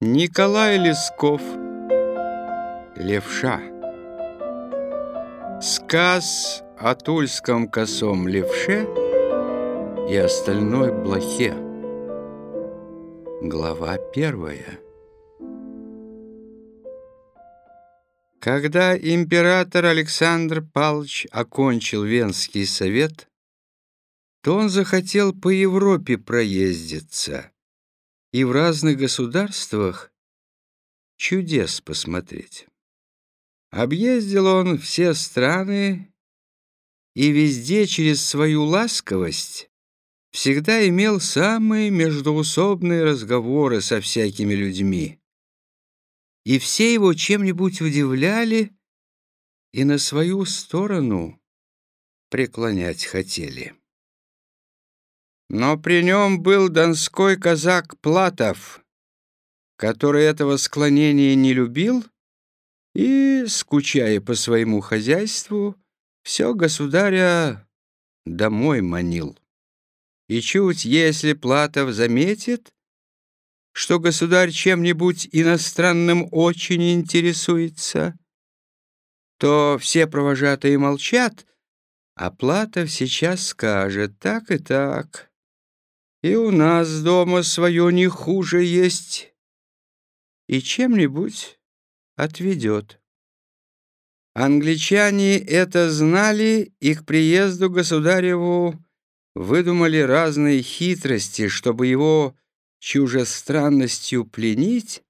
Николай Лесков. Левша. Сказ о тульском косом левше и остальной блохе. Глава первая. Когда император Александр Павлович окончил Венский совет, то он захотел по Европе проездиться и в разных государствах чудес посмотреть. Объездил он все страны и везде через свою ласковость всегда имел самые междоусобные разговоры со всякими людьми. И все его чем-нибудь удивляли и на свою сторону преклонять хотели. Но при нем был донской казак Платов, который этого склонения не любил и, скучая по своему хозяйству, все государя домой манил. И чуть, если Платов заметит, что государь чем-нибудь иностранным очень интересуется, то все провожатые молчат, а Платов сейчас скажет так и так. И у нас дома свое не хуже есть. И чем-нибудь отведет. Англичане это знали и к приезду государеву выдумали разные хитрости, чтобы его чужестранностью пленить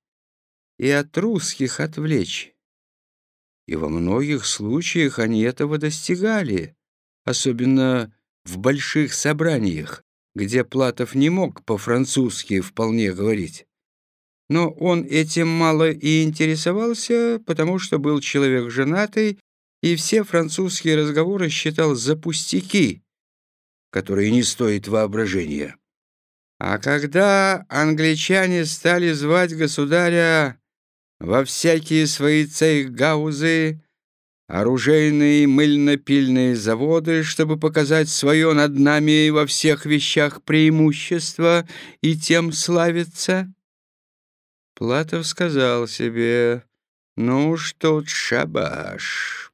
и от русских отвлечь. И во многих случаях они этого достигали, особенно в больших собраниях где Платов не мог по-французски вполне говорить. Но он этим мало и интересовался, потому что был человек женатый и все французские разговоры считал за пустяки, которые не стоят воображения. А когда англичане стали звать государя во всякие свои цейхгаузы, оружейные мыльно-пильные заводы, чтобы показать свое над нами во всех вещах преимущество и тем славиться? Платов сказал себе, ну что тут шабаш.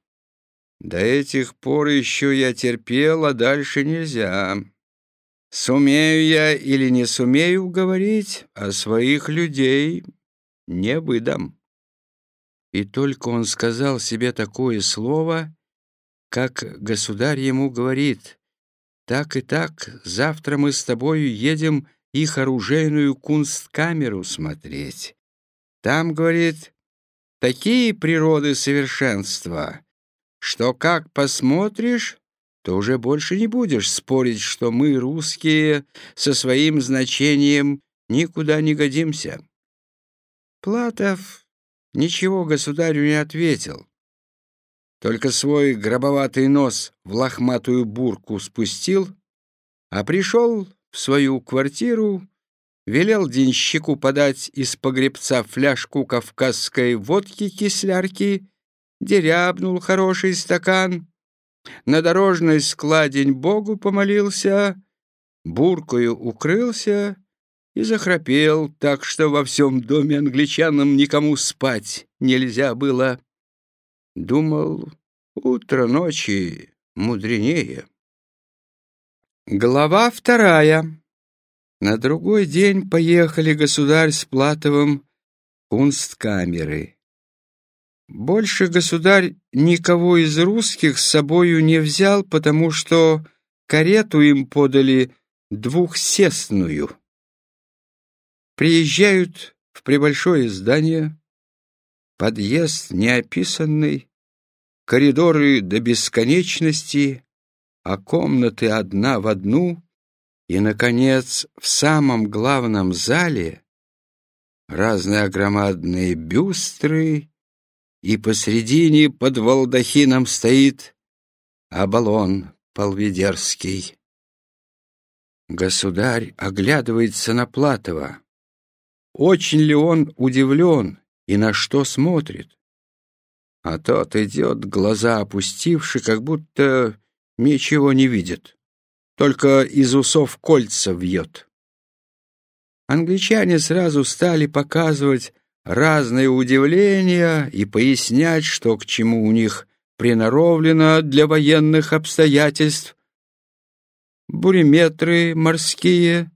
До этих пор еще я терпел, а дальше нельзя. Сумею я или не сумею говорить, а своих людей не выдам. И только он сказал себе такое слово, как государь ему говорит, «Так и так, завтра мы с тобою едем их оружейную кунсткамеру смотреть. Там, — говорит, — такие природы совершенства, что как посмотришь, то уже больше не будешь спорить, что мы, русские, со своим значением никуда не годимся». Платов ничего государю не ответил. Только свой гробоватый нос в лохматую бурку спустил, а пришел в свою квартиру, велел денщику подать из погребца фляжку кавказской водки-кислярки, дерябнул хороший стакан, на дорожной складень Богу помолился, буркою укрылся и захрапел, так что во всем доме англичанам никому спать нельзя было. Думал, утро ночи мудренее. Глава вторая. На другой день поехали государь с Платовым кунсткамеры. Больше государь никого из русских с собою не взял, потому что карету им подали двухсестную. Приезжают в прибольшое здание, подъезд неописанный, коридоры до бесконечности, а комнаты одна в одну, и, наконец, в самом главном зале разные огромадные бюстры, и посредине под балдахином стоит Абалон Полведерский. Государь оглядывается на Платова. Очень ли он удивлен и на что смотрит? А тот идет, глаза опустивши, как будто ничего не видит, только из усов кольца вьет. Англичане сразу стали показывать разные удивления и пояснять, что к чему у них приноровлено для военных обстоятельств. Буриметры морские,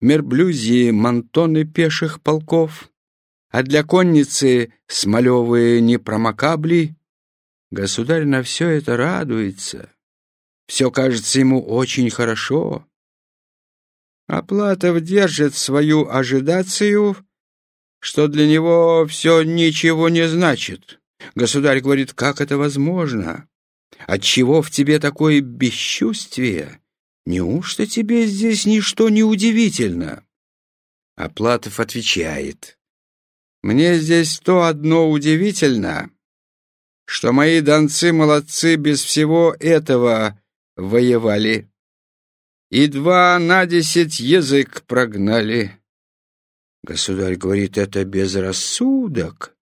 мерблюзии мантоны пеших полков, а для конницы смолевые непромокабли. Государь на все это радуется. Все кажется ему очень хорошо. Аплатов держит свою ожидацию, что для него все ничего не значит. Государь говорит, как это возможно? Отчего в тебе такое бесчувствие? Неужто тебе здесь ничто не удивительно? Аплатов отвечает, мне здесь то одно удивительно, что мои донцы-молодцы без всего этого воевали. И два на десять язык прогнали. Государь говорит, это безрассудок.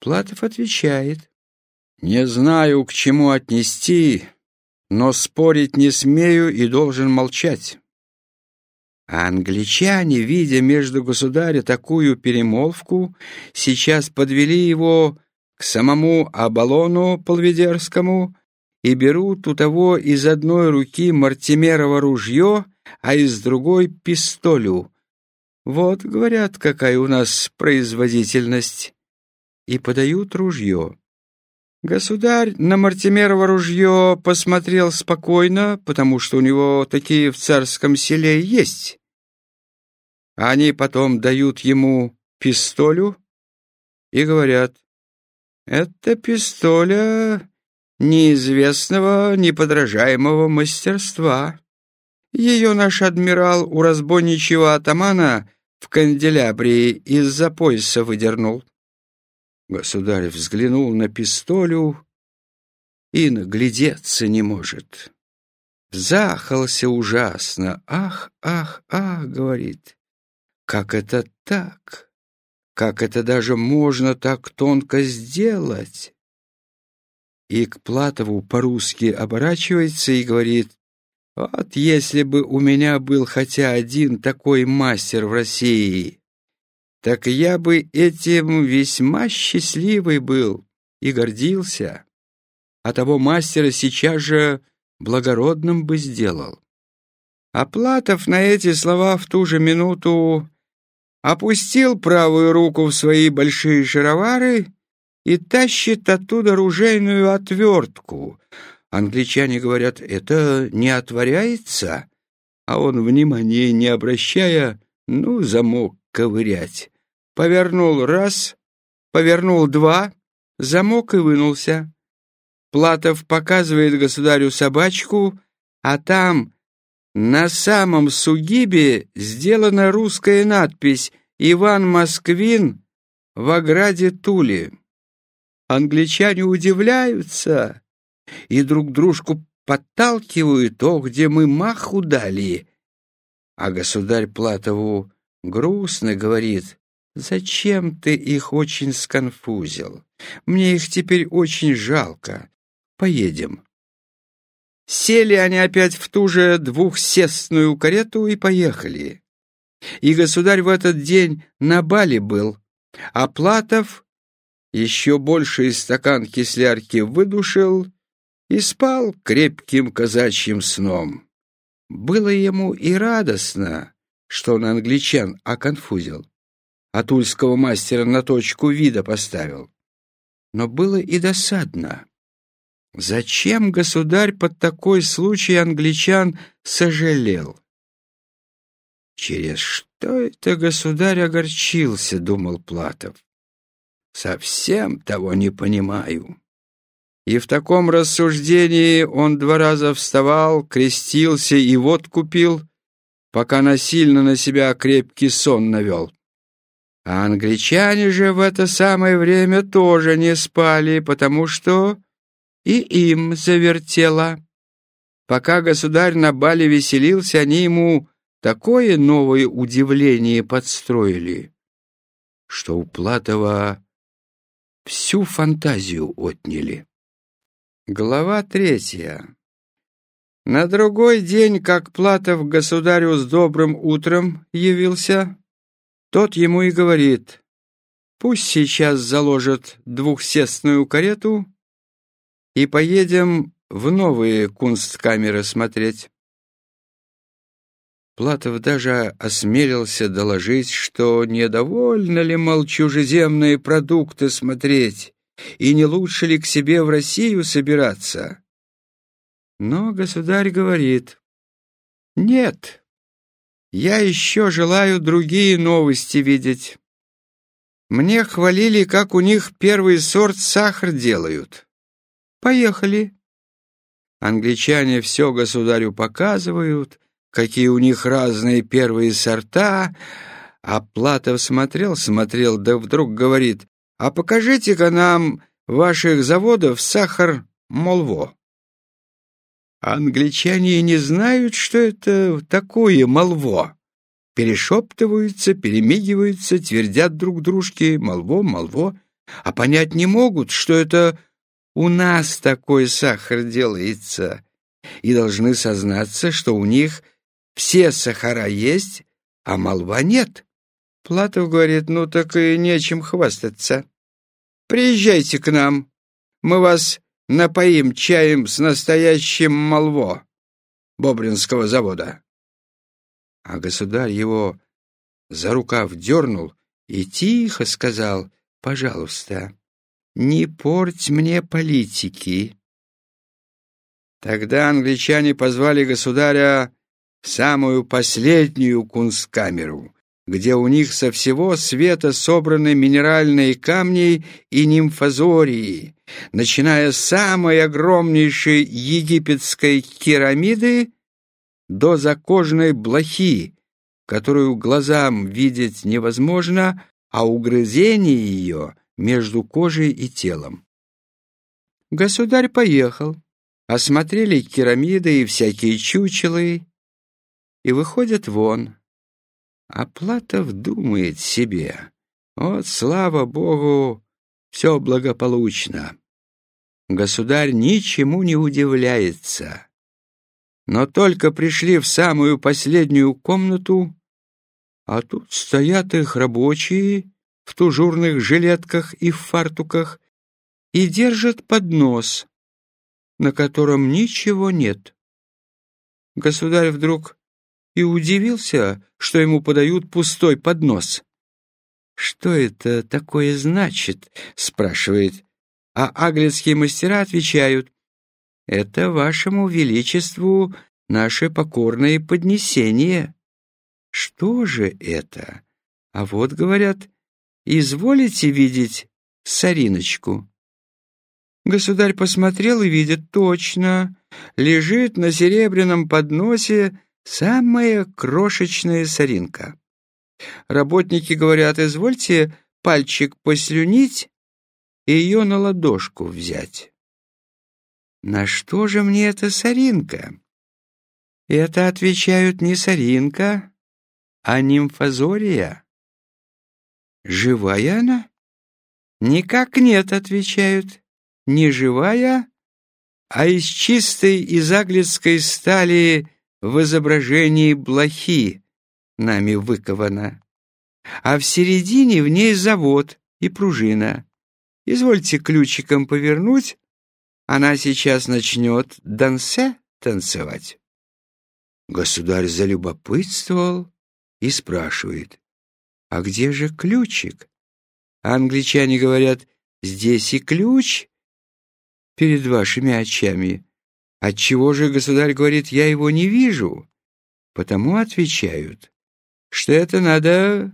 Платов отвечает, не знаю, к чему отнести, но спорить не смею и должен молчать. А англичане, видя между государя такую перемолвку, сейчас подвели его к самому Абалону Полведерскому и берут у того из одной руки Мартимерово ружье, а из другой — пистолю. Вот, говорят, какая у нас производительность. И подают ружье. Государь на Мартимерово ружье посмотрел спокойно, потому что у него такие в царском селе есть. Они потом дают ему пистолю и говорят, «Это пистоля неизвестного, неподражаемого мастерства. Ее наш адмирал у разбойничьего атамана в канделябре из-за пояса выдернул. Государь взглянул на пистолю и наглядеться не может. Захался ужасно. «Ах, ах, ах!» — говорит. «Как это так? Как это даже можно так тонко сделать?» и к Платову по-русски оборачивается и говорит, «Вот если бы у меня был хотя один такой мастер в России, так я бы этим весьма счастливый был и гордился, а того мастера сейчас же благородным бы сделал». А Платов на эти слова в ту же минуту опустил правую руку в свои большие шаровары и тащит оттуда ружейную отвертку. Англичане говорят, это не отворяется, а он, внимания не обращая, ну, замок ковырять. Повернул раз, повернул два, замок и вынулся. Платов показывает государю собачку, а там на самом сугибе сделана русская надпись «Иван Москвин в ограде Тули». Англичане удивляются и друг дружку подталкивают, то, где мы маху дали. А государь Платову грустно говорит, «Зачем ты их очень сконфузил? Мне их теперь очень жалко. Поедем». Сели они опять в ту же двухсестную карету и поехали. И государь в этот день на бале был, а Платов еще больший стакан кислярки выдушил и спал крепким казачьим сном. Было ему и радостно, что он англичан оконфузил, а тульского мастера на точку вида поставил. Но было и досадно. Зачем государь под такой случай англичан сожалел? Через что это государь огорчился, думал Платов. Совсем того не понимаю. И в таком рассуждении он два раза вставал, крестился и водку пил, пока насильно на себя крепкий сон навел. А англичане же в это самое время тоже не спали, потому что и им завертело. Пока государь на бале веселился, они ему такое новое удивление подстроили, что у Платова всю фантазию отняли. Глава третья. На другой день, как Платов государю с добрым утром явился, тот ему и говорит, пусть сейчас заложат двухсестную карету и поедем в новые кунсткамеры смотреть. Платов даже осмелился доложить, что недовольно ли, мол, чужеземные продукты смотреть, и не лучше ли к себе в Россию собираться. Но государь говорит, «Нет, я еще желаю другие новости видеть. Мне хвалили, как у них первый сорт сахар делают. Поехали». Англичане все государю показывают, какие у них разные первые сорта, а Платов смотрел, смотрел, да вдруг говорит, «А покажите-ка нам ваших заводов сахар молво». Англичане не знают, что это такое молво. Перешептываются, перемигиваются, твердят друг дружке «молво, молво», а понять не могут, что это у нас такой сахар делается, и должны сознаться, что у них все сахара есть, а молва нет. Платов говорит, ну так и нечем хвастаться. Приезжайте к нам, мы вас напоим чаем с настоящим молво Бобринского завода. А государь его за рукав дернул и тихо сказал, пожалуйста, не порть мне политики. Тогда англичане позвали государя самую последнюю кунсткамеру, где у них со всего света собраны минеральные камни и нимфозории, начиная с самой огромнейшей египетской керамиды до закожной блохи, которую глазам видеть невозможно, а угрызение ее между кожей и телом. Государь поехал, осмотрели керамиды и всякие чучелы, и выходят вон. А Платов думает себе, вот, слава Богу, все благополучно. Государь ничему не удивляется. Но только пришли в самую последнюю комнату, а тут стоят их рабочие в тужурных жилетках и в фартуках и держат поднос, на котором ничего нет. Государь вдруг и удивился, что ему подают пустой поднос. «Что это такое значит?» — спрашивает. А аглицкие мастера отвечают, «Это вашему величеству наше покорное поднесение». Что же это? А вот, говорят, изволите видеть сориночку? Государь посмотрел и видит точно, лежит на серебряном подносе Самая крошечная соринка. Работники говорят, извольте пальчик послюнить и ее на ладошку взять. На что же мне эта соринка? Это отвечают не соринка, а нимфозория. Живая она? Никак нет, отвечают. Не живая, а из чистой изаглицкой стали в изображении блохи нами выкована, а в середине в ней завод и пружина. Извольте ключиком повернуть, она сейчас начнет дансе танцевать. Государь залюбопытствовал и спрашивает, а где же ключик? англичане говорят, здесь и ключ перед вашими очами. Отчего же государь говорит, я его не вижу? Потому отвечают, что это надо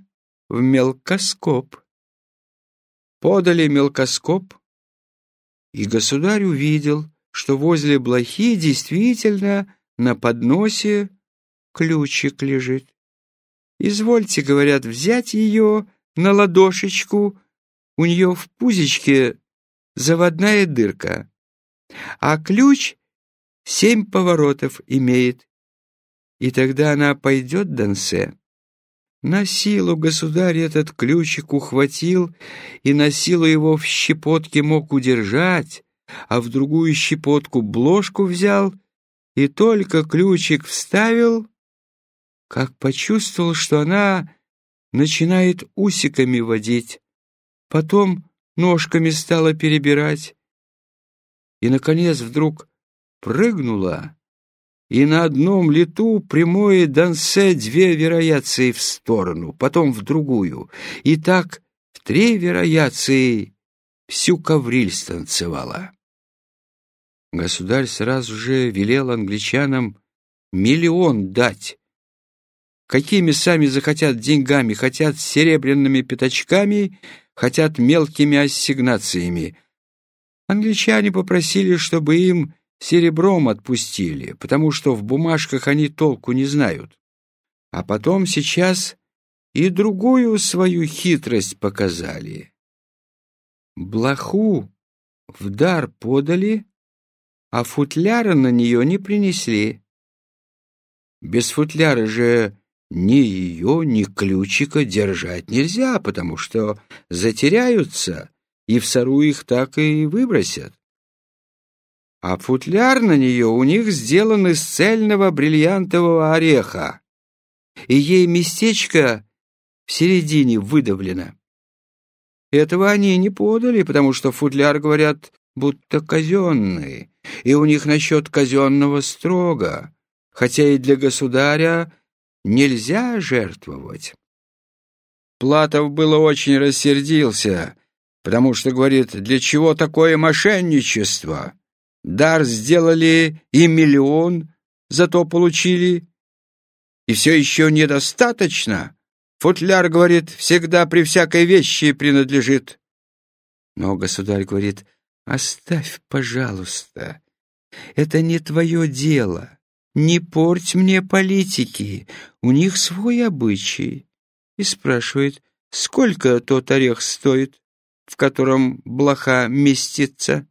в мелкоскоп. Подали мелкоскоп, и государь увидел, что возле блохи действительно на подносе ключик лежит. «Извольте, — говорят, — взять ее на ладошечку, у нее в пузичке заводная дырка, а ключ семь поворотов имеет. И тогда она пойдет, Дансе. На силу государь этот ключик ухватил и на силу его в щепотке мог удержать, а в другую щепотку бложку взял и только ключик вставил, как почувствовал, что она начинает усиками водить, потом ножками стала перебирать, и, наконец, вдруг прыгнула, и на одном лету прямое дансе две верояции в сторону, потом в другую, и так в три верояции всю ковриль станцевала. Государь сразу же велел англичанам миллион дать. Какими сами захотят деньгами, хотят серебряными пятачками, хотят мелкими ассигнациями. Англичане попросили, чтобы им серебром отпустили, потому что в бумажках они толку не знают. А потом сейчас и другую свою хитрость показали. Блоху в дар подали, а футляра на нее не принесли. Без футляра же ни ее, ни ключика держать нельзя, потому что затеряются, и в сору их так и выбросят. А футляр на нее у них сделан из цельного бриллиантового ореха, и ей местечко в середине выдавлено. Этого они не подали, потому что футляр, говорят, будто казенный, и у них насчет казенного строго, хотя и для государя нельзя жертвовать. Платов было очень рассердился, потому что, говорит, для чего такое мошенничество? Дар сделали и миллион, зато получили. И все еще недостаточно. Футляр, говорит, всегда при всякой вещи принадлежит. Но государь говорит, оставь, пожалуйста, это не твое дело. Не порть мне политики, у них свой обычай. И спрашивает, сколько тот орех стоит, в котором блоха местится.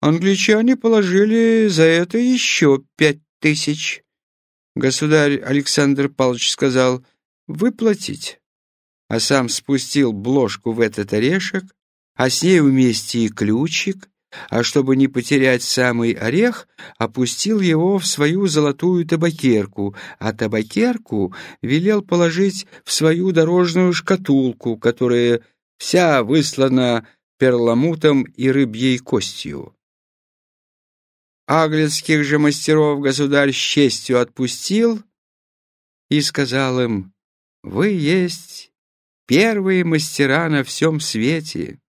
Англичане положили за это еще пять тысяч. Государь Александр Павлович сказал «выплатить», а сам спустил бложку в этот орешек, а с ней вместе и ключик, а чтобы не потерять самый орех, опустил его в свою золотую табакерку, а табакерку велел положить в свою дорожную шкатулку, которая вся выслана перламутом и рыбьей костью. Аглицких же мастеров государь с честью отпустил и сказал им, «Вы есть первые мастера на всем свете,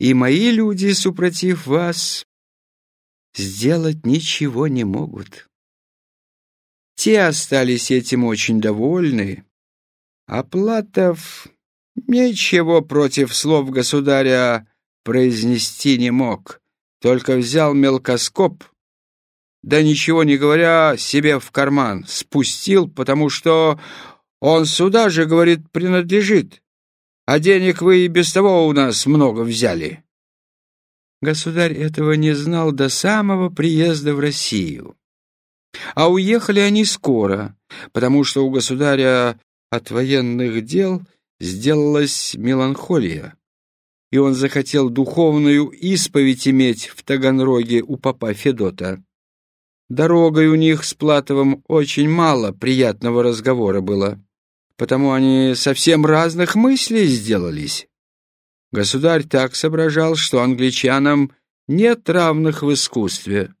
и мои люди, супротив вас, сделать ничего не могут». Те остались этим очень довольны, а Платов ничего против слов государя произнести не мог, только взял мелкоскоп — да ничего не говоря, себе в карман спустил, потому что он сюда же, говорит, принадлежит, а денег вы и без того у нас много взяли. Государь этого не знал до самого приезда в Россию. А уехали они скоро, потому что у государя от военных дел сделалась меланхолия, и он захотел духовную исповедь иметь в Таганроге у папа Федота. Дорогой у них с Платовым очень мало приятного разговора было, потому они совсем разных мыслей сделались. Государь так соображал, что англичанам нет равных в искусстве,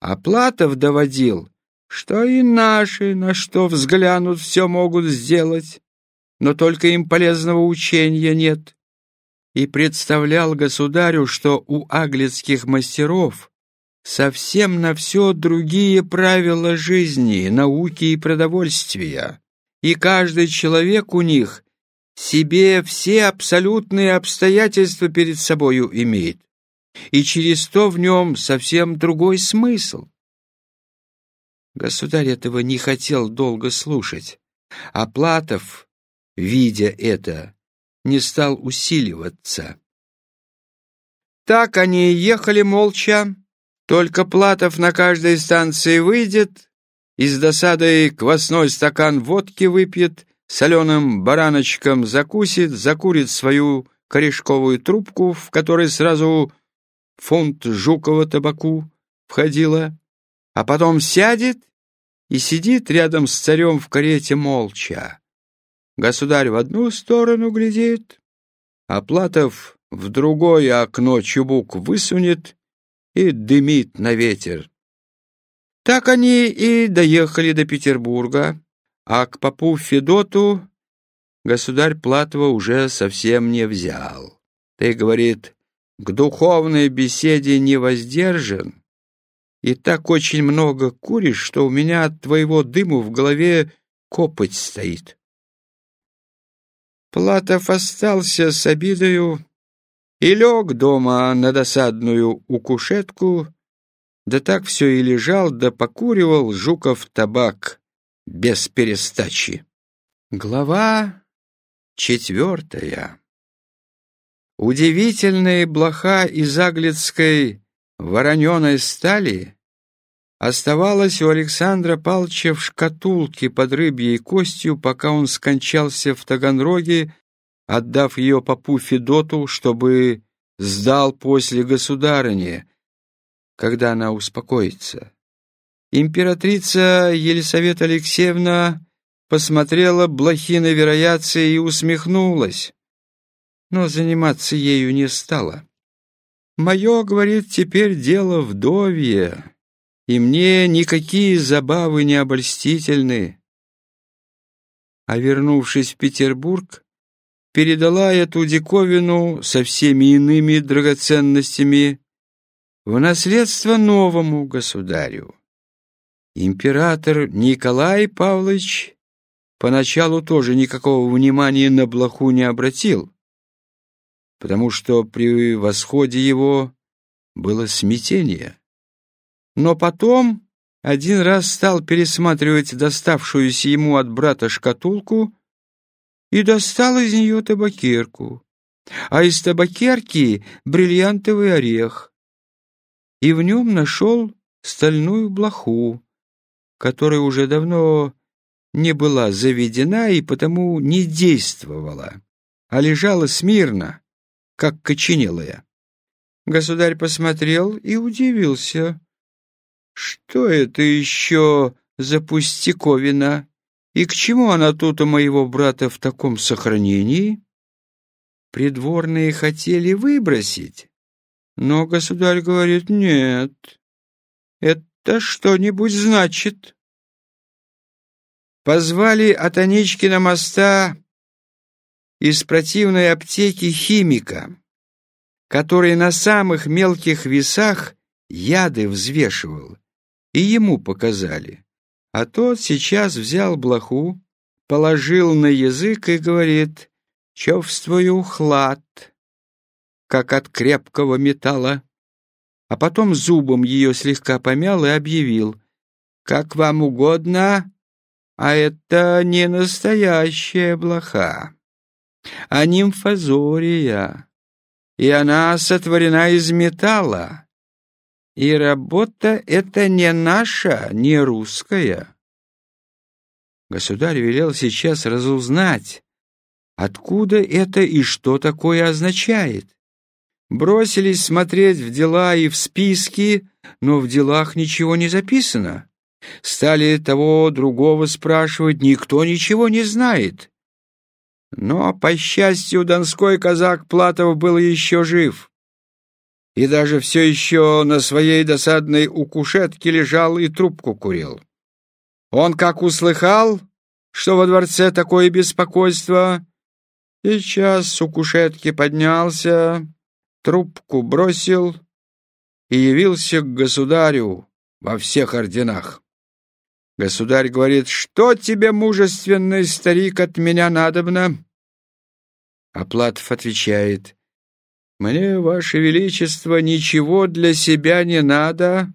а Платов доводил, что и наши на что взглянут все могут сделать, но только им полезного учения нет, и представлял государю, что у аглицких мастеров совсем на все другие правила жизни, науки и продовольствия, и каждый человек у них себе все абсолютные обстоятельства перед собою имеет, и через то в нем совсем другой смысл. Государь этого не хотел долго слушать, а Платов, видя это, не стал усиливаться. Так они ехали молча, только Платов на каждой станции выйдет и с досадой квасной стакан водки выпьет, соленым бараночком закусит, закурит свою корешковую трубку, в которой сразу фунт жукового табаку входила, а потом сядет и сидит рядом с царем в карете молча. Государь в одну сторону глядит, а Платов в другое окно чубук высунет и дымит на ветер. Так они и доехали до Петербурга, а к попу Федоту государь Платова уже совсем не взял. Ты, говорит, к духовной беседе не воздержан, и так очень много куришь, что у меня от твоего дыму в голове копоть стоит. Платов остался с обидою и лег дома на досадную укушетку, да так все и лежал, да покуривал Жуков табак без перестачи. Глава четвертая Удивительные блоха из аглицкой вороненой стали оставалась у Александра Палча в шкатулке под рыбьей костью, пока он скончался в Таганроге, отдав ее попу Федоту, чтобы сдал после государыни, когда она успокоится. Императрица Елисавета Алексеевна посмотрела блохи на вероятцы и усмехнулась но заниматься ею не стала. «Мое, — говорит, — теперь дело вдовье, и мне никакие забавы не обольстительны». А вернувшись в Петербург, передала эту диковину со всеми иными драгоценностями в наследство новому государю. Император Николай Павлович поначалу тоже никакого внимания на блоху не обратил, потому что при восходе его было смятение. Но потом один раз стал пересматривать доставшуюся ему от брата шкатулку и достал из нее табакерку, а из табакерки бриллиантовый орех, и в нем нашел стальную блоху, которая уже давно не была заведена и потому не действовала, а лежала смирно, как коченелая. Государь посмотрел и удивился. Что это еще за пустяковина? И к чему она тут у моего брата в таком сохранении? Придворные хотели выбросить, но государь говорит, нет, это что-нибудь значит. Позвали от Аничкина моста из противной аптеки химика, который на самых мелких весах яды взвешивал, и ему показали. А тот сейчас взял блоху, положил на язык и говорит, «Чувствую хлад, как от крепкого металла». А потом зубом ее слегка помял и объявил, «Как вам угодно, а это не настоящая блоха» а нимфозория, и она сотворена из металла. И работа эта не наша, не русская. Государь велел сейчас разузнать, откуда это и что такое означает. Бросились смотреть в дела и в списки, но в делах ничего не записано. Стали того другого спрашивать, никто ничего не знает. Но, по счастью, донской казак Платов был еще жив. И даже все еще на своей досадной укушетке лежал и трубку курил. Он как услыхал, что во дворце такое беспокойство, сейчас с укушетки поднялся, трубку бросил и явился к государю во всех орденах. Государь говорит, что тебе, мужественный старик, от меня надобно? А Платов отвечает, мне, Ваше Величество, ничего для себя не надо,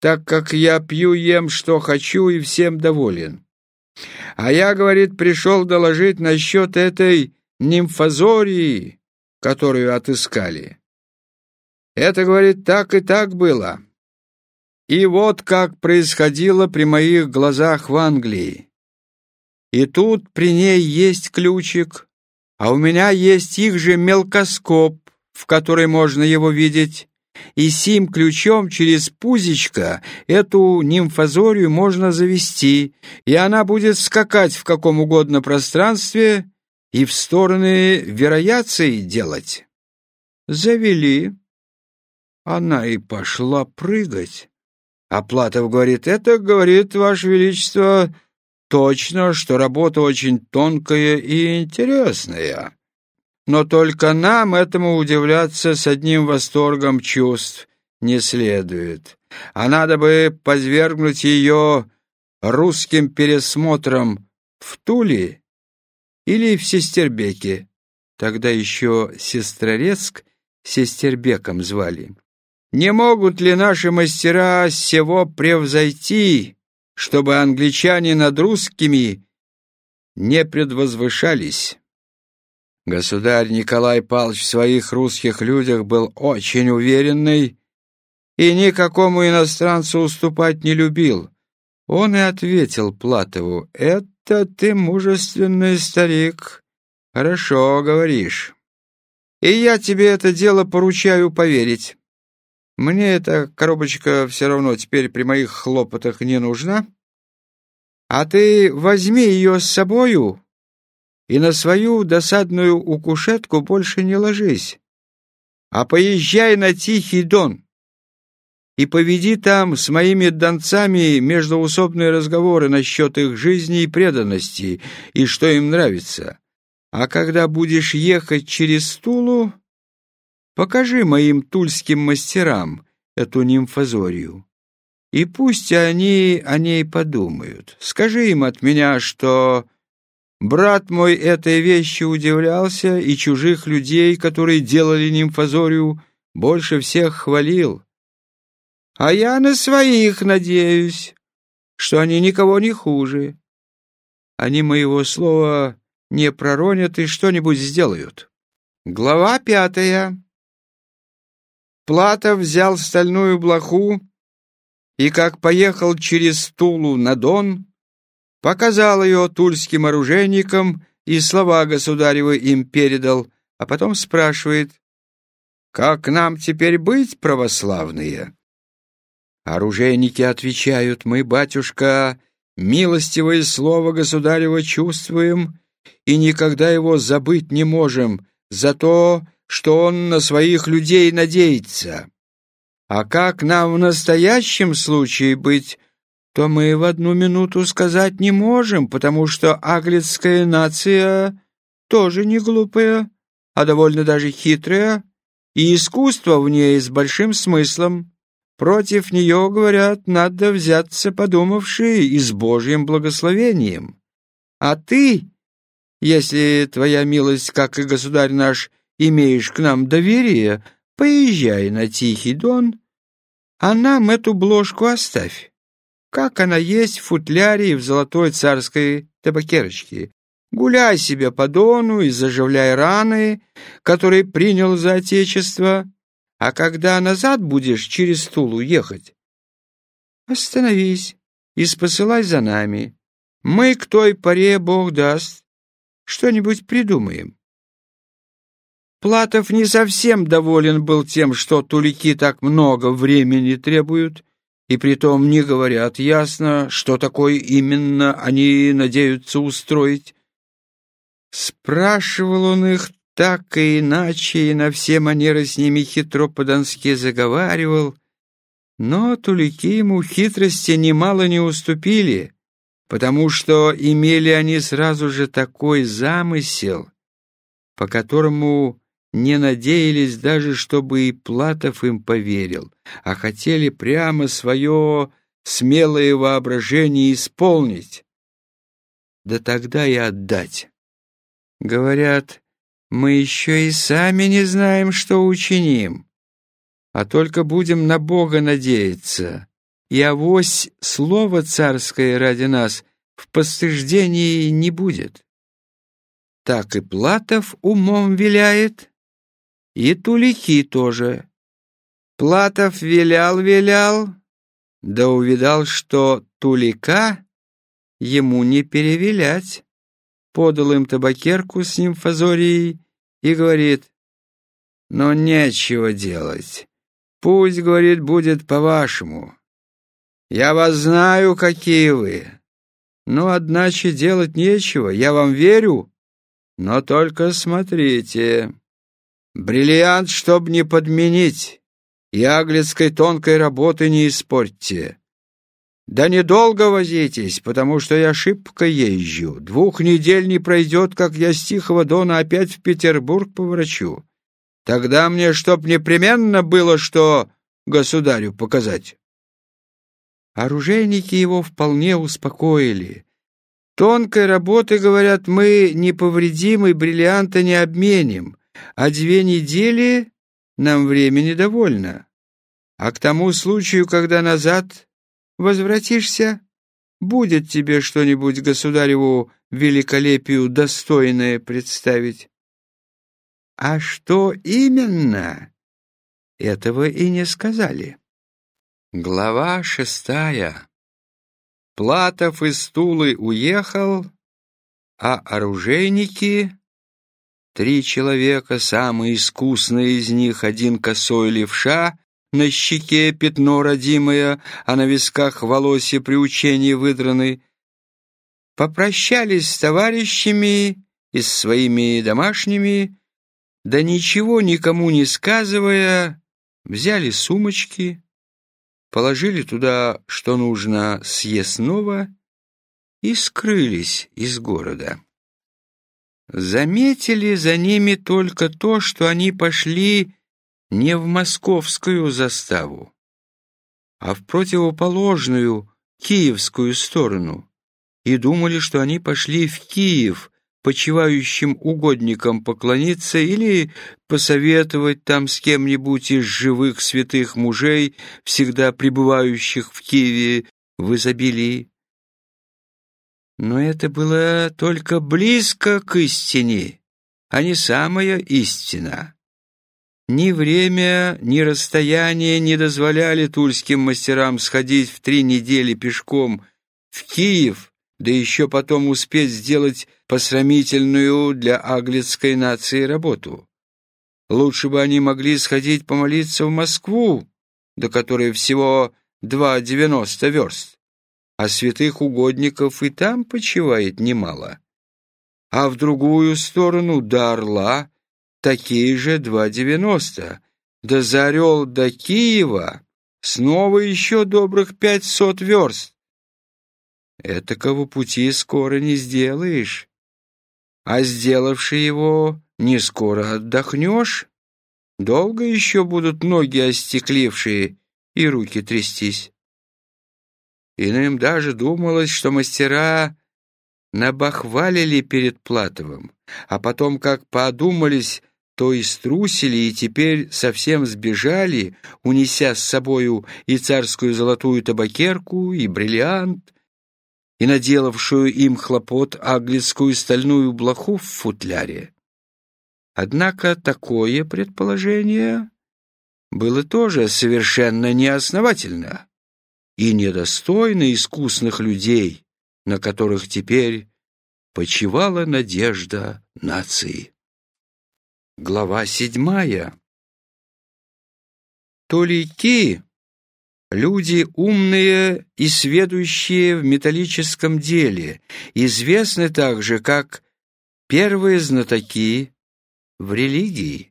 так как я пью, ем, что хочу и всем доволен. А я, говорит, пришел доложить насчет этой нимфозории, которую отыскали. Это, говорит, так и так было. И вот как происходило при моих глазах в Англии. И тут при ней есть ключик, а у меня есть их же мелкоскоп, в который можно его видеть, и сим ключом через пузичко эту нимфозорию можно завести, и она будет скакать в каком угодно пространстве и в стороны верояции делать. Завели. Она и пошла прыгать. А говорит, это, говорит, Ваше Величество, точно, что работа очень тонкая и интересная. Но только нам этому удивляться с одним восторгом чувств не следует. А надо бы подвергнуть ее русским пересмотрам в Туле или в Сестербеке. Тогда еще Сестрорецк Сестербеком звали. Не могут ли наши мастера всего превзойти, чтобы англичане над русскими не предвозвышались? Государь Николай Павлович в своих русских людях был очень уверенный и никакому иностранцу уступать не любил. Он и ответил Платову, «Это ты мужественный старик, хорошо говоришь, и я тебе это дело поручаю поверить». Мне эта коробочка все равно теперь при моих хлопотах не нужна. А ты возьми ее с собою и на свою досадную укушетку больше не ложись, а поезжай на Тихий Дон и поведи там с моими донцами междоусобные разговоры насчет их жизни и преданности, и что им нравится. А когда будешь ехать через Тулу, Покажи моим тульским мастерам эту нимфозорию, и пусть они о ней подумают. Скажи им от меня, что брат мой этой вещи удивлялся и чужих людей, которые делали нимфозорию, больше всех хвалил. А я на своих надеюсь, что они никого не хуже. Они моего слова не проронят и что-нибудь сделают. Глава пятая. Платов взял стальную блоху и, как поехал через Тулу на Дон, показал ее тульским оружейникам и слова государевы им передал, а потом спрашивает, «Как нам теперь быть, православные?» Оружейники отвечают, «Мы, батюшка, милостивое слово государева чувствуем и никогда его забыть не можем, зато что он на своих людей надеется. А как нам в настоящем случае быть, то мы в одну минуту сказать не можем, потому что аглицкая нация тоже не глупая, а довольно даже хитрая, и искусство в ней с большим смыслом. Против нее, говорят, надо взяться подумавши и с Божьим благословением. А ты, если твоя милость, как и государь наш, имеешь к нам доверие, поезжай на Тихий Дон, а нам эту бложку оставь. Как она есть в футляре и в золотой царской табакерочке. Гуляй себе по Дону и заживляй раны, которые принял за Отечество, а когда назад будешь через Тулу ехать, остановись и спосылай за нами. Мы к той поре, Бог даст, что-нибудь придумаем. Платов не совсем доволен был тем, что тулики так много времени требуют, и притом не говорят ясно, что такое именно они надеются устроить. Спрашивал он их так и иначе, и на все манеры с ними хитро по-донски заговаривал, но тулики ему хитрости немало не уступили, потому что имели они сразу же такой замысел, по которому не надеялись даже, чтобы и Платов им поверил, а хотели прямо свое смелое воображение исполнить. Да тогда и отдать. Говорят, мы еще и сами не знаем, что учиним, а только будем на Бога надеяться, и авось слово царское ради нас в постыждении не будет. Так и Платов умом виляет, и тулики тоже. Платов вилял-вилял, да увидал, что тулика ему не перевилять. Подал им табакерку с нимфозорией и говорит, «Но нечего делать. Пусть, говорит, будет по-вашему. Я вас знаю, какие вы. Но, одначе, делать нечего, я вам верю. Но только смотрите. Бриллиант, чтоб не подменить, и аглицкой тонкой работы не испортьте. Да недолго возитесь, потому что я шибко езжу. Двух недель не пройдет, как я с Тихого Дона опять в Петербург поворачу. Тогда мне чтоб непременно было что государю показать. Оружейники его вполне успокоили. Тонкой работы, говорят, мы не повредим и бриллианта не обменим, а две недели нам времени довольно. А к тому случаю, когда назад возвратишься, будет тебе что-нибудь государеву великолепию достойное представить. А что именно, этого и не сказали. Глава шестая. Платов из Тулы уехал, а оружейники, три человека, самые искусные из них, один косой левша, на щеке пятно родимое, а на висках волосе при учении выдраны, попрощались с товарищами и с своими домашними, да ничего никому не сказывая, взяли сумочки, положили туда, что нужно, съестного и скрылись из города. Заметили за ними только то, что они пошли не в московскую заставу, а в противоположную киевскую сторону, и думали, что они пошли в Киев, почивающим угодникам поклониться или посоветовать там с кем-нибудь из живых святых мужей, всегда пребывающих в Киеве в изобилии. Но это было только близко к истине, а не самая истина. Ни время, ни расстояние не дозволяли тульским мастерам сходить в три недели пешком в Киев, да еще потом успеть сделать посрамительную для аглицкой нации работу. Лучше бы они могли сходить помолиться в Москву, до которой всего два девяносто верст, а святых угодников и там почивает немало. А в другую сторону до Орла такие же два девяносто, да за Орел до Киева снова еще добрых пятьсот верст. Этакого пути скоро не сделаешь, а сделавши его, не скоро отдохнешь. Долго еще будут ноги остеклившие и руки трястись. Иным даже думалось, что мастера набахвалили перед Платовым, а потом, как подумались, то и струсили, и теперь совсем сбежали, унеся с собою и царскую золотую табакерку, и бриллиант, и наделавшую им хлопот аглицкую стальную блоху в футляре. Однако такое предположение было тоже совершенно неосновательно и недостойно искусных людей, на которых теперь почивала надежда нации. Глава седьмая. Толики Люди умные и сведущие в металлическом деле, известны также как первые знатоки в религии.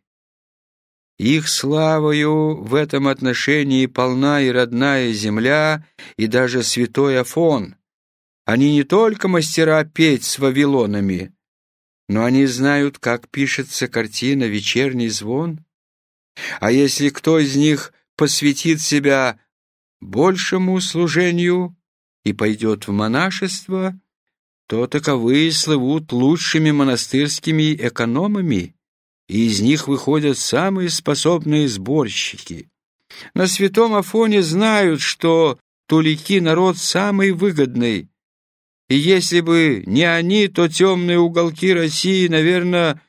Их славою в этом отношении полна и родная земля, и даже святой Афон. Они не только мастера петь с вавилонами, но они знают, как пишется картина «Вечерний звон». А если кто из них посвятит себя большему служению и пойдет в монашество, то таковые слывут лучшими монастырскими экономами, и из них выходят самые способные сборщики. На святом Афоне знают, что тулики народ самый выгодный, и если бы не они, то темные уголки России, наверное,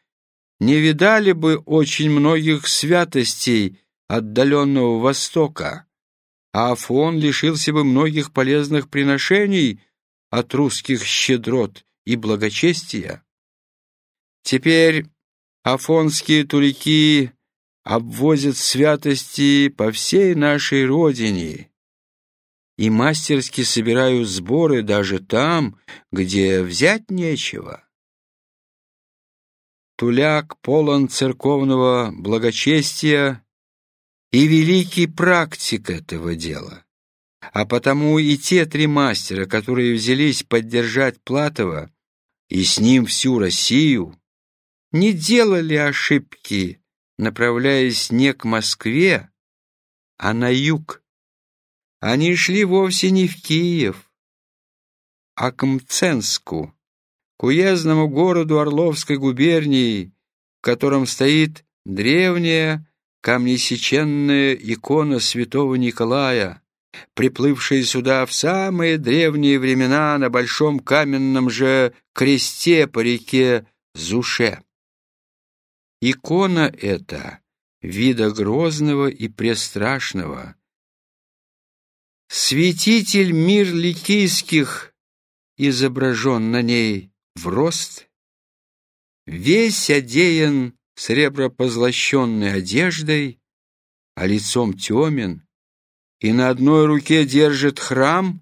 не видали бы очень многих святостей отдаленного Востока а Афон лишился бы многих полезных приношений от русских щедрот и благочестия. Теперь афонские турики обвозят святости по всей нашей родине и мастерски собирают сборы даже там, где взять нечего. Туляк полон церковного благочестия и великий практик этого дела. А потому и те три мастера, которые взялись поддержать Платова и с ним всю Россию, не делали ошибки, направляясь не к Москве, а на юг. Они шли вовсе не в Киев, а к Мценску, к уездному городу Орловской губернии, в котором стоит древняя камнесеченная икона святого Николая, приплывшая сюда в самые древние времена на большом каменном же кресте по реке Зуше. Икона эта, вида грозного и престрашного, святитель мир ликийских изображен на ней, в рост, весь одеян сребропозлощенной одеждой, а лицом темен, и на одной руке держит храм,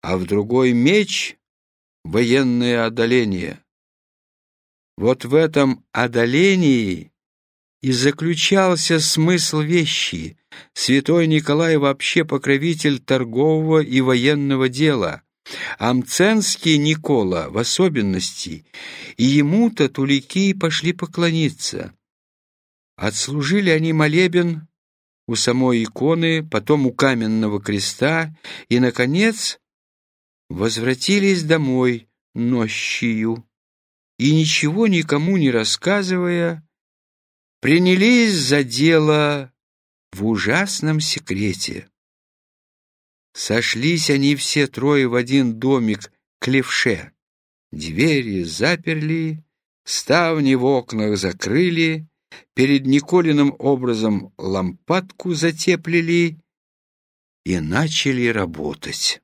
а в другой меч — военное одоление. Вот в этом одолении и заключался смысл вещи. Святой Николай вообще покровитель торгового и военного дела — Амценский Никола в особенности, и ему-то тулики пошли поклониться. Отслужили они молебен у самой иконы, потом у каменного креста, и, наконец, возвратились домой нощью, и, ничего никому не рассказывая, принялись за дело в ужасном секрете. Сошлись они все трое в один домик к левше. Двери заперли, ставни в окнах закрыли, перед Николиным образом лампадку затеплили и начали работать.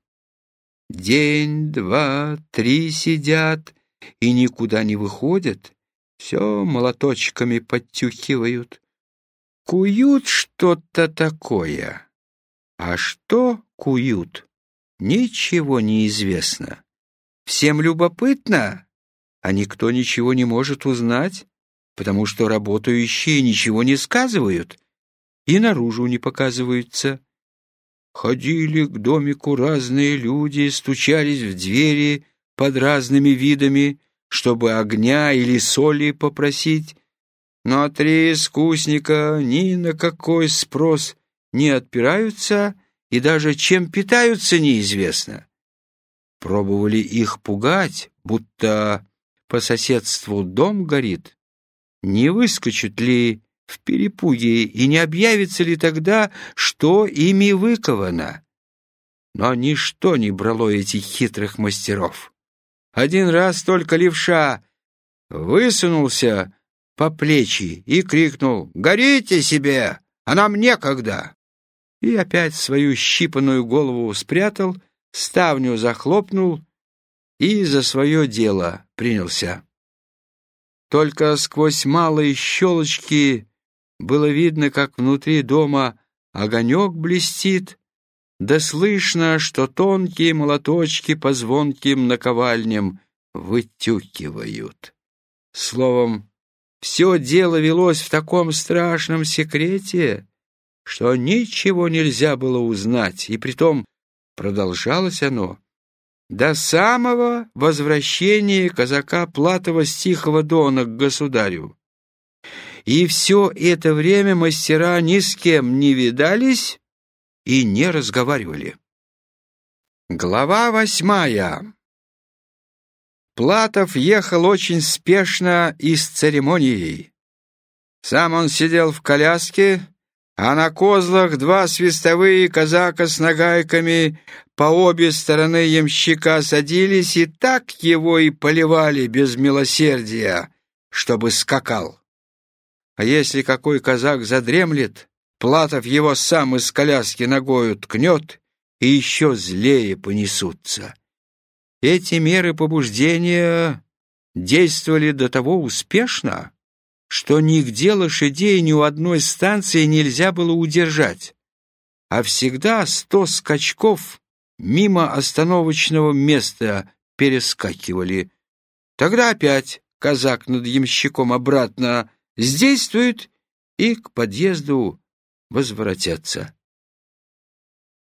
День, два, три сидят и никуда не выходят, все молоточками подтюхивают. Куют что-то такое. А что куют? Ничего не известно. Всем любопытно, а никто ничего не может узнать, потому что работающие ничего не сказывают и наружу не показываются. Ходили к домику разные люди, стучались в двери под разными видами, чтобы огня или соли попросить, но три искусника ни на какой спрос не отпираются и даже чем питаются неизвестно. Пробовали их пугать, будто по соседству дом горит. Не выскочат ли в перепуге и не объявится ли тогда, что ими выковано? Но ничто не брало этих хитрых мастеров. Один раз только левша высунулся по плечи и крикнул «Горите себе, а нам некогда!» и опять свою щипанную голову спрятал, ставню захлопнул и за свое дело принялся. Только сквозь малые щелочки было видно, как внутри дома огонек блестит, да слышно, что тонкие молоточки по звонким наковальням вытюкивают. Словом, все дело велось в таком страшном секрете, что ничего нельзя было узнать, и притом продолжалось оно до самого возвращения казака Платова с Тихого Дона к государю. И все это время мастера ни с кем не видались и не разговаривали. Глава восьмая Платов ехал очень спешно и с церемонией. Сам он сидел в коляске, а на козлах два свистовые казака с нагайками по обе стороны ямщика садились и так его и поливали без милосердия, чтобы скакал. А если какой казак задремлет, Платов его сам из коляски ногою ткнет, и еще злее понесутся. Эти меры побуждения действовали до того успешно, что нигде лошадей ни у одной станции нельзя было удержать, а всегда сто скачков мимо остановочного места перескакивали. Тогда опять казак над ямщиком обратно сдействует и к подъезду возвратятся.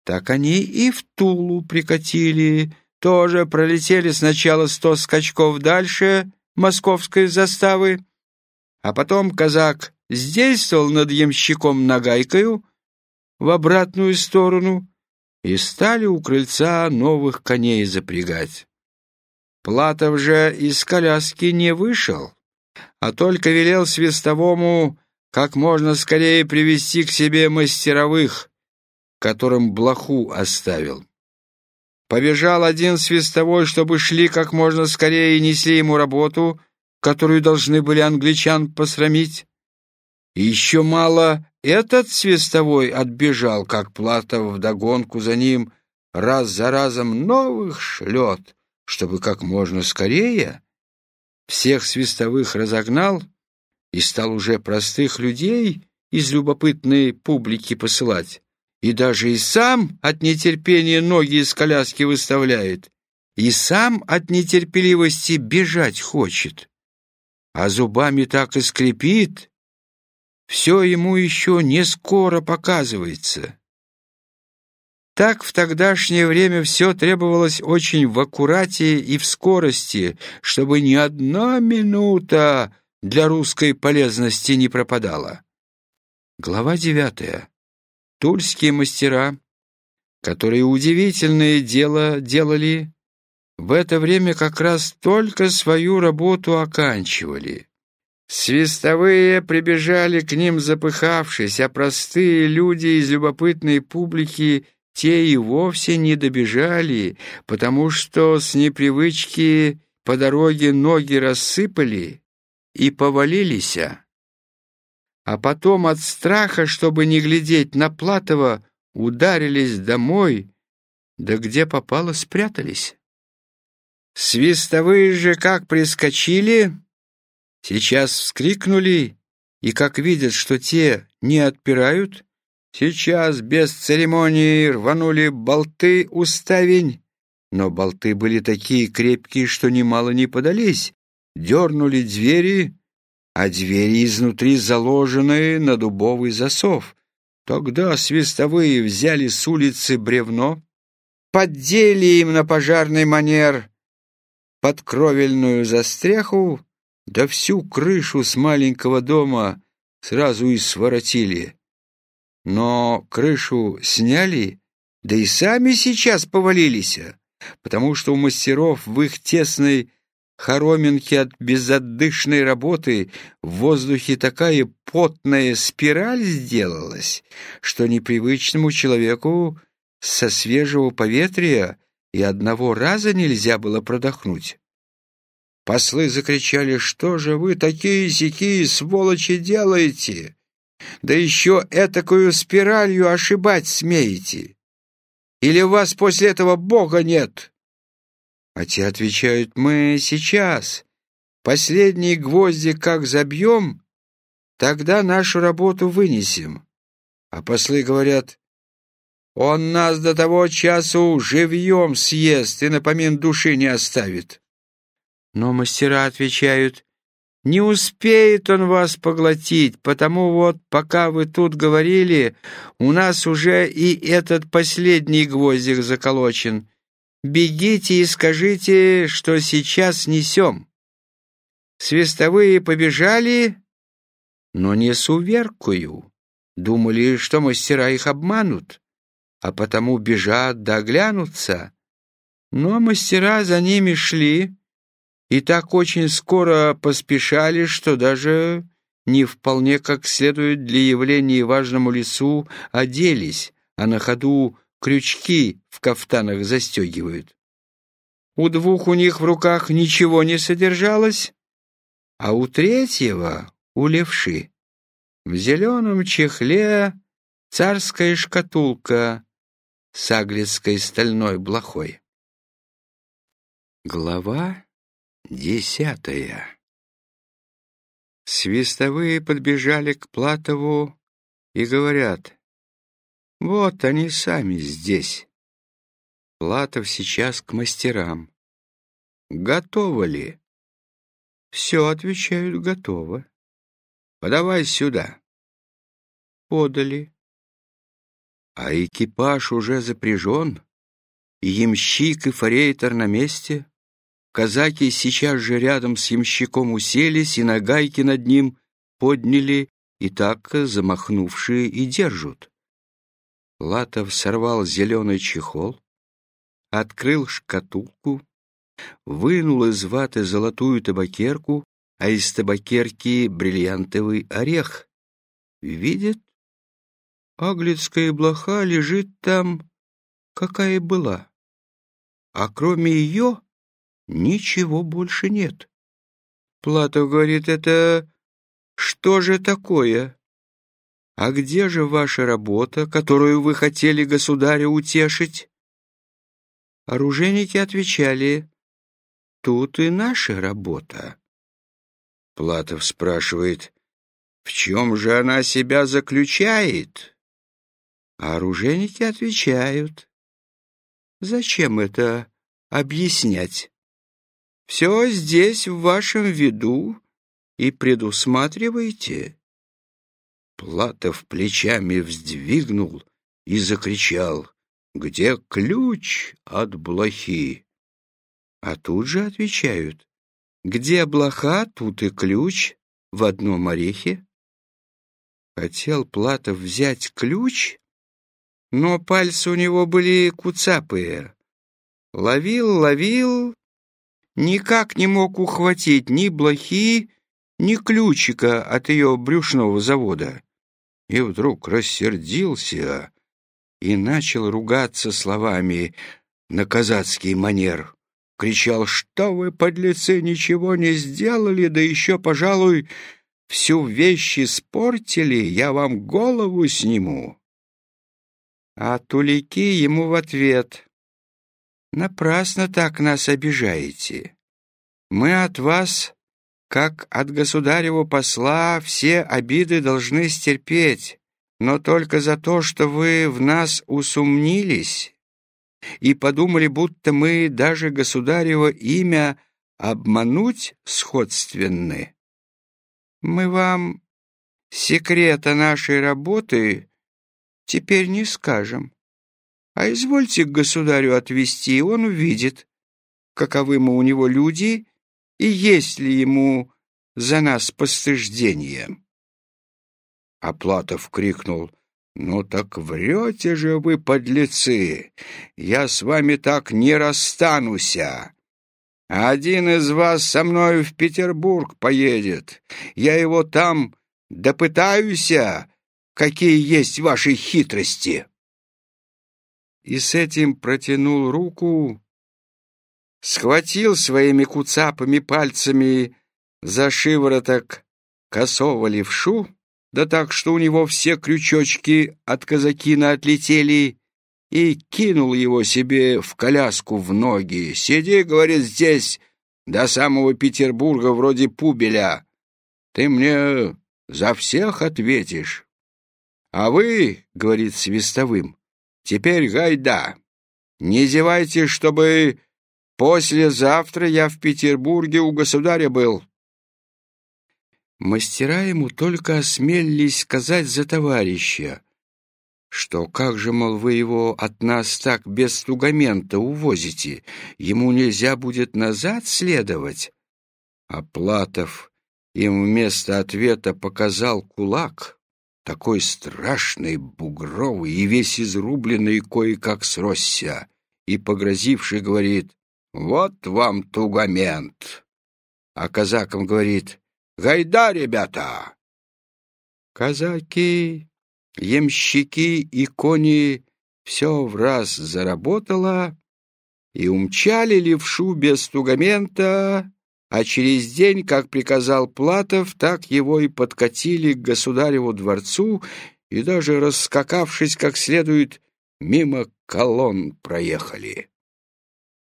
Так они и в Тулу прикатили, тоже пролетели сначала сто скачков дальше московской заставы, а потом казак сдействовал над ямщиком нагайкою в обратную сторону и стали у крыльца новых коней запрягать. Платов же из коляски не вышел, а только велел свистовому как можно скорее привести к себе мастеровых, которым блоху оставил. Побежал один свистовой, чтобы шли как можно скорее и несли ему работу, которую должны были англичан посрамить. И еще мало этот свистовой отбежал, как Платов вдогонку за ним раз за разом новых шлет, чтобы как можно скорее всех свистовых разогнал и стал уже простых людей из любопытной публики посылать. И даже и сам от нетерпения ноги из коляски выставляет, и сам от нетерпеливости бежать хочет. А зубами так и скрипит, все ему еще не скоро показывается. Так в тогдашнее время все требовалось очень в аккурате и в скорости, чтобы ни одна минута для русской полезности не пропадала. Глава девятая. Тульские мастера, которые удивительное дело делали, в это время как раз только свою работу оканчивали. Свистовые прибежали к ним запыхавшись, а простые люди из любопытной публики те и вовсе не добежали, потому что с непривычки по дороге ноги рассыпали и повалились. А потом от страха, чтобы не глядеть на Платова, ударились домой, да где попало спрятались. Свистовые же как прискочили, сейчас вскрикнули, и как видят, что те не отпирают, Сейчас без церемонии рванули болты у ставень, но болты были такие крепкие, что немало не подались. Дернули двери, а двери изнутри заложены на дубовый засов. Тогда свистовые взяли с улицы бревно, поддели им на пожарный манер под кровельную застряху, да всю крышу с маленького дома сразу и своротили. Но крышу сняли, да и сами сейчас повалились, потому что у мастеров в их тесной хороминке от безотдышной работы в воздухе такая потная спираль сделалась, что непривычному человеку со свежего поветрия и одного раза нельзя было продохнуть. Послы закричали, что же вы такие-сякие сволочи делаете? Да еще этакую спиралью ошибать смеете. Или у вас после этого Бога нет? А те отвечают, мы сейчас. Последний гвозди как забьем, тогда нашу работу вынесем. А послы говорят, он нас до того часу живьем съест и напомин души не оставит. Но мастера отвечают, не успеет он вас поглотить, потому вот, пока вы тут говорили, у нас уже и этот последний гвоздик заколочен. Бегите и скажите, что сейчас несем. Свистовые побежали, но не с уверкую. Думали, что мастера их обманут, а потому бежат да оглянутся. Но мастера за ними шли, и так очень скоро поспешали, что даже не вполне как следует для явления важному лесу оделись, а на ходу крючки в кафтанах застегивают. У двух у них в руках ничего не содержалось, а у третьего, у левши, в зеленом чехле царская шкатулка с аглицкой стальной блохой. Глава Десятая. Свистовые подбежали к Платову и говорят, «Вот они сами здесь». Платов сейчас к мастерам. «Готово ли?» «Все, — отвечают, — готово. Подавай сюда». Подали. А экипаж уже запряжен, и ямщик, и форейтор на месте. Казаки сейчас же рядом с ямщиком уселись, и нагайки над ним подняли, и так, замахнувшие, и держат. Латов сорвал зеленый чехол, открыл шкатулку, вынул из ваты золотую табакерку, а из табакерки бриллиантовый орех. Видит, аглицкая блоха лежит там, какая была, а кроме ее Ничего больше нет. Платов говорит, это что же такое? А где же ваша работа, которую вы хотели государя утешить? Оружейники отвечали, тут и наша работа. Платов спрашивает, в чем же она себя заключает? А оружейники отвечают, зачем это объяснять? Все здесь в вашем виду и предусматривайте. Платов плечами вздвигнул и закричал, «Где ключ от блохи?» А тут же отвечают, «Где блоха, тут и ключ в одном орехе». Хотел Платов взять ключ, но пальцы у него были куцапые. Ловил, ловил, никак не мог ухватить ни блохи, ни ключика от ее брюшного завода. И вдруг рассердился и начал ругаться словами на казацкий манер. Кричал, что вы, подлецы, ничего не сделали, да еще, пожалуй, всю вещь испортили, я вам голову сниму. А тулики ему в ответ. Напрасно так нас обижаете. Мы от вас, как от государева посла, все обиды должны стерпеть, но только за то, что вы в нас усомнились и подумали, будто мы даже государево имя обмануть сходственны. Мы вам секрета нашей работы теперь не скажем. А извольте к государю отвести, он увидит, каковы мы у него люди и есть ли ему за нас постыждение. Аплатов крикнул, «Ну так врете же вы, подлецы! Я с вами так не расстануся! Один из вас со мною в Петербург поедет. Я его там допытаюся, какие есть ваши хитрости!» и с этим протянул руку, схватил своими куцапыми пальцами за шивороток косого левшу, да так, что у него все крючочки от казакина отлетели, и кинул его себе в коляску в ноги. «Сиди, — говорит, — здесь, до самого Петербурга, вроде пубеля. Ты мне за всех ответишь. А вы, — говорит свистовым, Теперь гайда. Не зевайте, чтобы послезавтра я в Петербурге у государя был. Мастера ему только осмелились сказать за товарища, что как же, мол, вы его от нас так без тугамента увозите, ему нельзя будет назад следовать. А Платов им вместо ответа показал кулак, такой страшный, бугровый и весь изрубленный кое-как сросся, и, погрозивший, говорит, «Вот вам тугамент!» А казакам говорит, «Гайда, ребята!» Казаки, ямщики и кони все в раз заработало, и умчали левшу без тугамента а через день, как приказал Платов, так его и подкатили к государеву дворцу и даже раскакавшись как следует, мимо колонн проехали.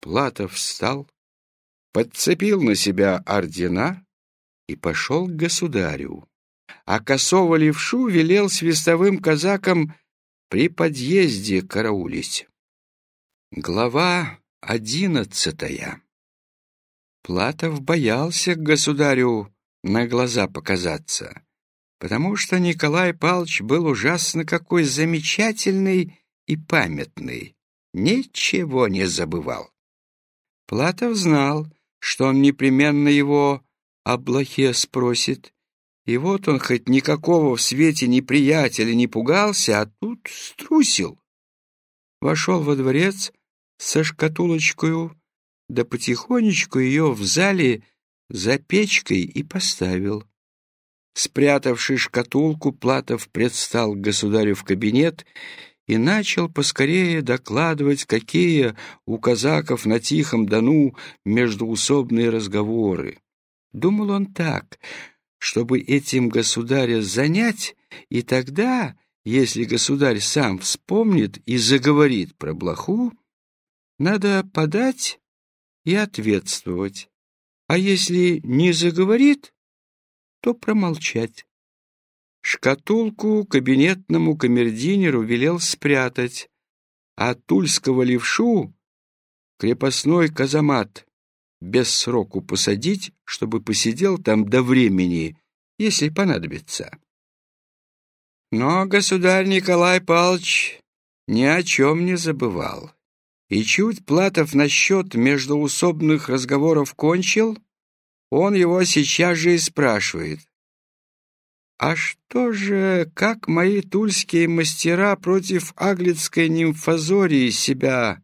Платов встал, подцепил на себя ордена, и пошел к государю. А косого левшу велел свистовым казакам при подъезде караулить. Глава одиннадцатая Платов боялся к государю на глаза показаться, потому что Николай Павлович был ужасно какой замечательный и памятный, ничего не забывал. Платов знал, что он непременно его о блохе спросит, и вот он хоть никакого в свете неприятеля не пугался, а тут струсил. Вошел во дворец со шкатулочкою, да потихонечку ее в зале за печкой и поставил. Спрятавший шкатулку, Платов предстал к государю в кабинет и начал поскорее докладывать, какие у казаков на Тихом Дону междуусобные разговоры. Думал он так, чтобы этим государя занять, и тогда, если государь сам вспомнит и заговорит про блоху, надо подать и ответствовать, а если не заговорит, то промолчать. Шкатулку кабинетному камердинеру велел спрятать, а тульского левшу крепостной казамат без сроку посадить, чтобы посидел там до времени, если понадобится. Но государь Николай Павлович ни о чем не забывал. И чуть Платов насчет междуусобных разговоров кончил, он его сейчас же и спрашивает. «А что же, как мои тульские мастера против аглицкой нимфозории себя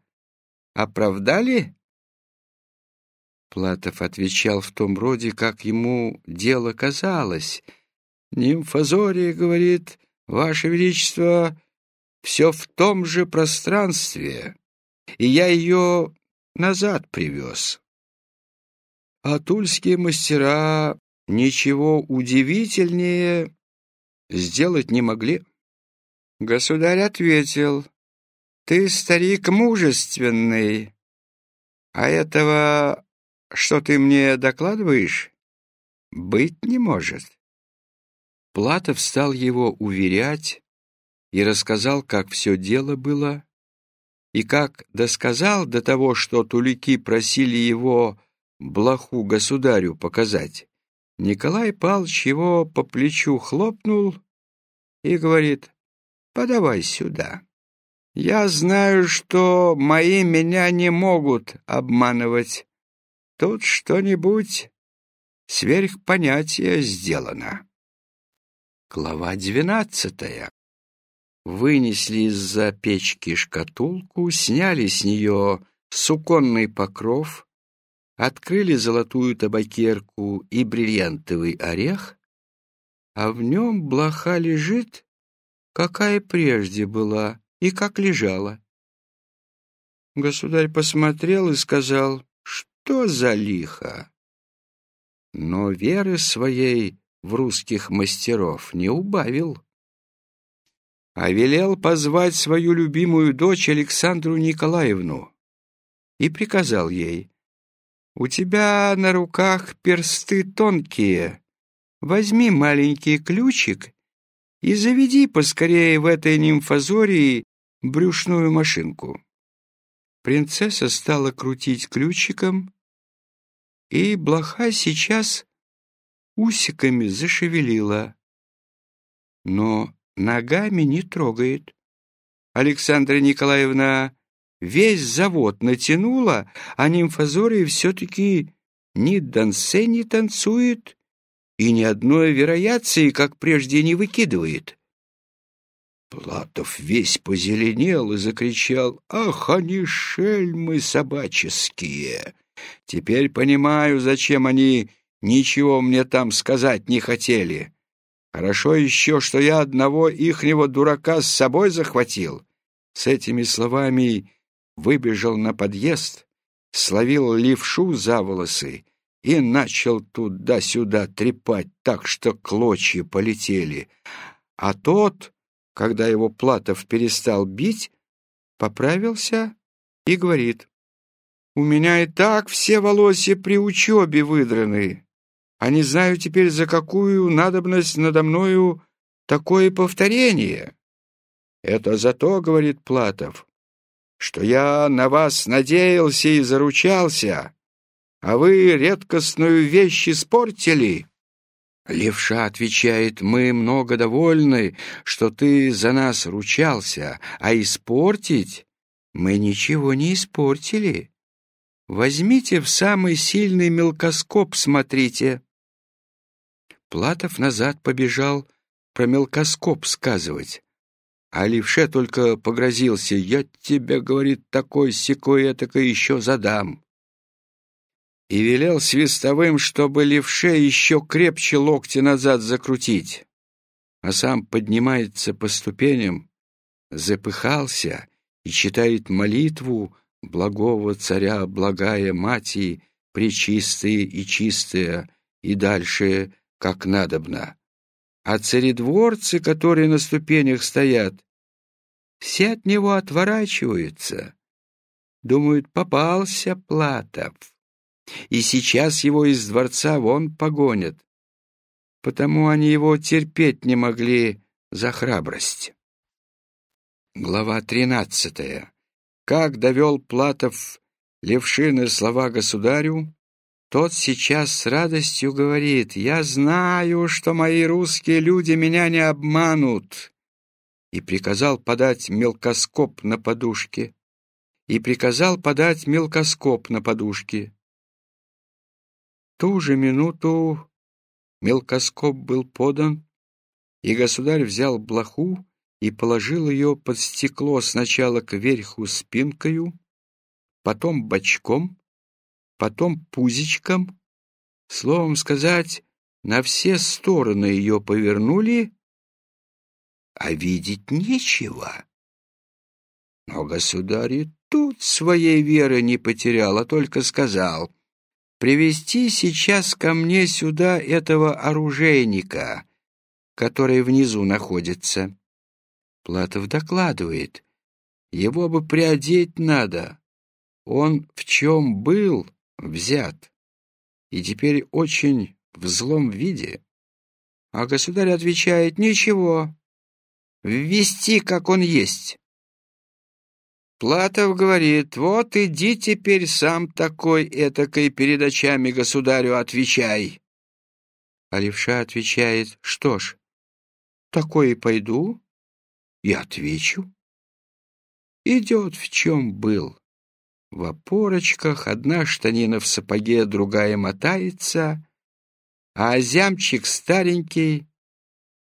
оправдали?» Платов отвечал в том роде, как ему дело казалось. «Нимфозория, — говорит, — Ваше Величество, все в том же пространстве, и я ее назад привез. А тульские мастера ничего удивительнее сделать не могли». Государь ответил, «Ты старик мужественный, а этого что ты мне докладываешь, быть не может. Платов стал его уверять и рассказал, как все дело было, и как досказал до того, что тулики просили его блоху государю показать. Николай Павлович его по плечу хлопнул и говорит, «Подавай сюда. Я знаю, что мои меня не могут обманывать. Тут что-нибудь сверхпонятие сделано. Глава двенадцатая. Вынесли из-за печки шкатулку, сняли с нее суконный покров, открыли золотую табакерку и бриллиантовый орех, а в нем блоха лежит, какая прежде была и как лежала. Государь посмотрел и сказал, что за лихо? Но веры своей в русских мастеров не убавил, а велел позвать свою любимую дочь Александру Николаевну и приказал ей, «У тебя на руках персты тонкие, возьми маленький ключик и заведи поскорее в этой нимфозории брюшную машинку». Принцесса стала крутить ключиком, и блоха сейчас усиками зашевелила, но ногами не трогает. Александра Николаевна весь завод натянула, а нимфозория все-таки ни дансе не танцует и ни одной вероятции, как прежде, не выкидывает. Платов весь позеленел и закричал «Ах, они шельмы собаческие! Теперь понимаю, зачем они ничего мне там сказать не хотели. Хорошо еще, что я одного ихнего дурака с собой захватил». С этими словами выбежал на подъезд, словил левшу за волосы и начал туда-сюда трепать так, что клочья полетели. А тот когда его Платов перестал бить, поправился и говорит, «У меня и так все волосы при учебе выдраны, а не знаю теперь, за какую надобность надо мною такое повторение. Это за то, — говорит Платов, — что я на вас надеялся и заручался, а вы редкостную вещь испортили. Левша отвечает, мы много довольны, что ты за нас ручался, а испортить мы ничего не испортили. Возьмите в самый сильный мелкоскоп, смотрите. Платов назад побежал про мелкоскоп сказывать. А левше только погрозился. «Я тебе, — говорит, — такой секой этакой еще задам» и велел свистовым, чтобы левше еще крепче локти назад закрутить. А сам поднимается по ступеням, запыхался и читает молитву благого царя, благая мати, пречистые и чистые, и дальше, как надобно. А царедворцы, которые на ступенях стоят, все от него отворачиваются. Думают, попался Платов и сейчас его из дворца вон погонят. Потому они его терпеть не могли за храбрость. Глава тринадцатая. Как довел Платов Левшины слова государю, тот сейчас с радостью говорит, «Я знаю, что мои русские люди меня не обманут», и приказал подать мелкоскоп на подушке, и приказал подать мелкоскоп на подушке. Ту же минуту мелкоскоп был подан, и государь взял блоху и положил ее под стекло сначала кверху спинкою, потом бочком, потом пузичком, словом сказать, на все стороны ее повернули, а видеть нечего. Но государь и тут своей веры не потерял, а только сказал — привести сейчас ко мне сюда этого оружейника, который внизу находится. Платов докладывает, его бы приодеть надо. Он в чем был взят, и теперь очень в злом виде. А государь отвечает, ничего, ввести, как он есть. Платов говорит, вот иди теперь сам такой этакой перед очами государю отвечай. А левша отвечает, что ж, такой и пойду и отвечу. Идет в чем был. В опорочках одна штанина в сапоге, другая мотается, а озямчик старенький,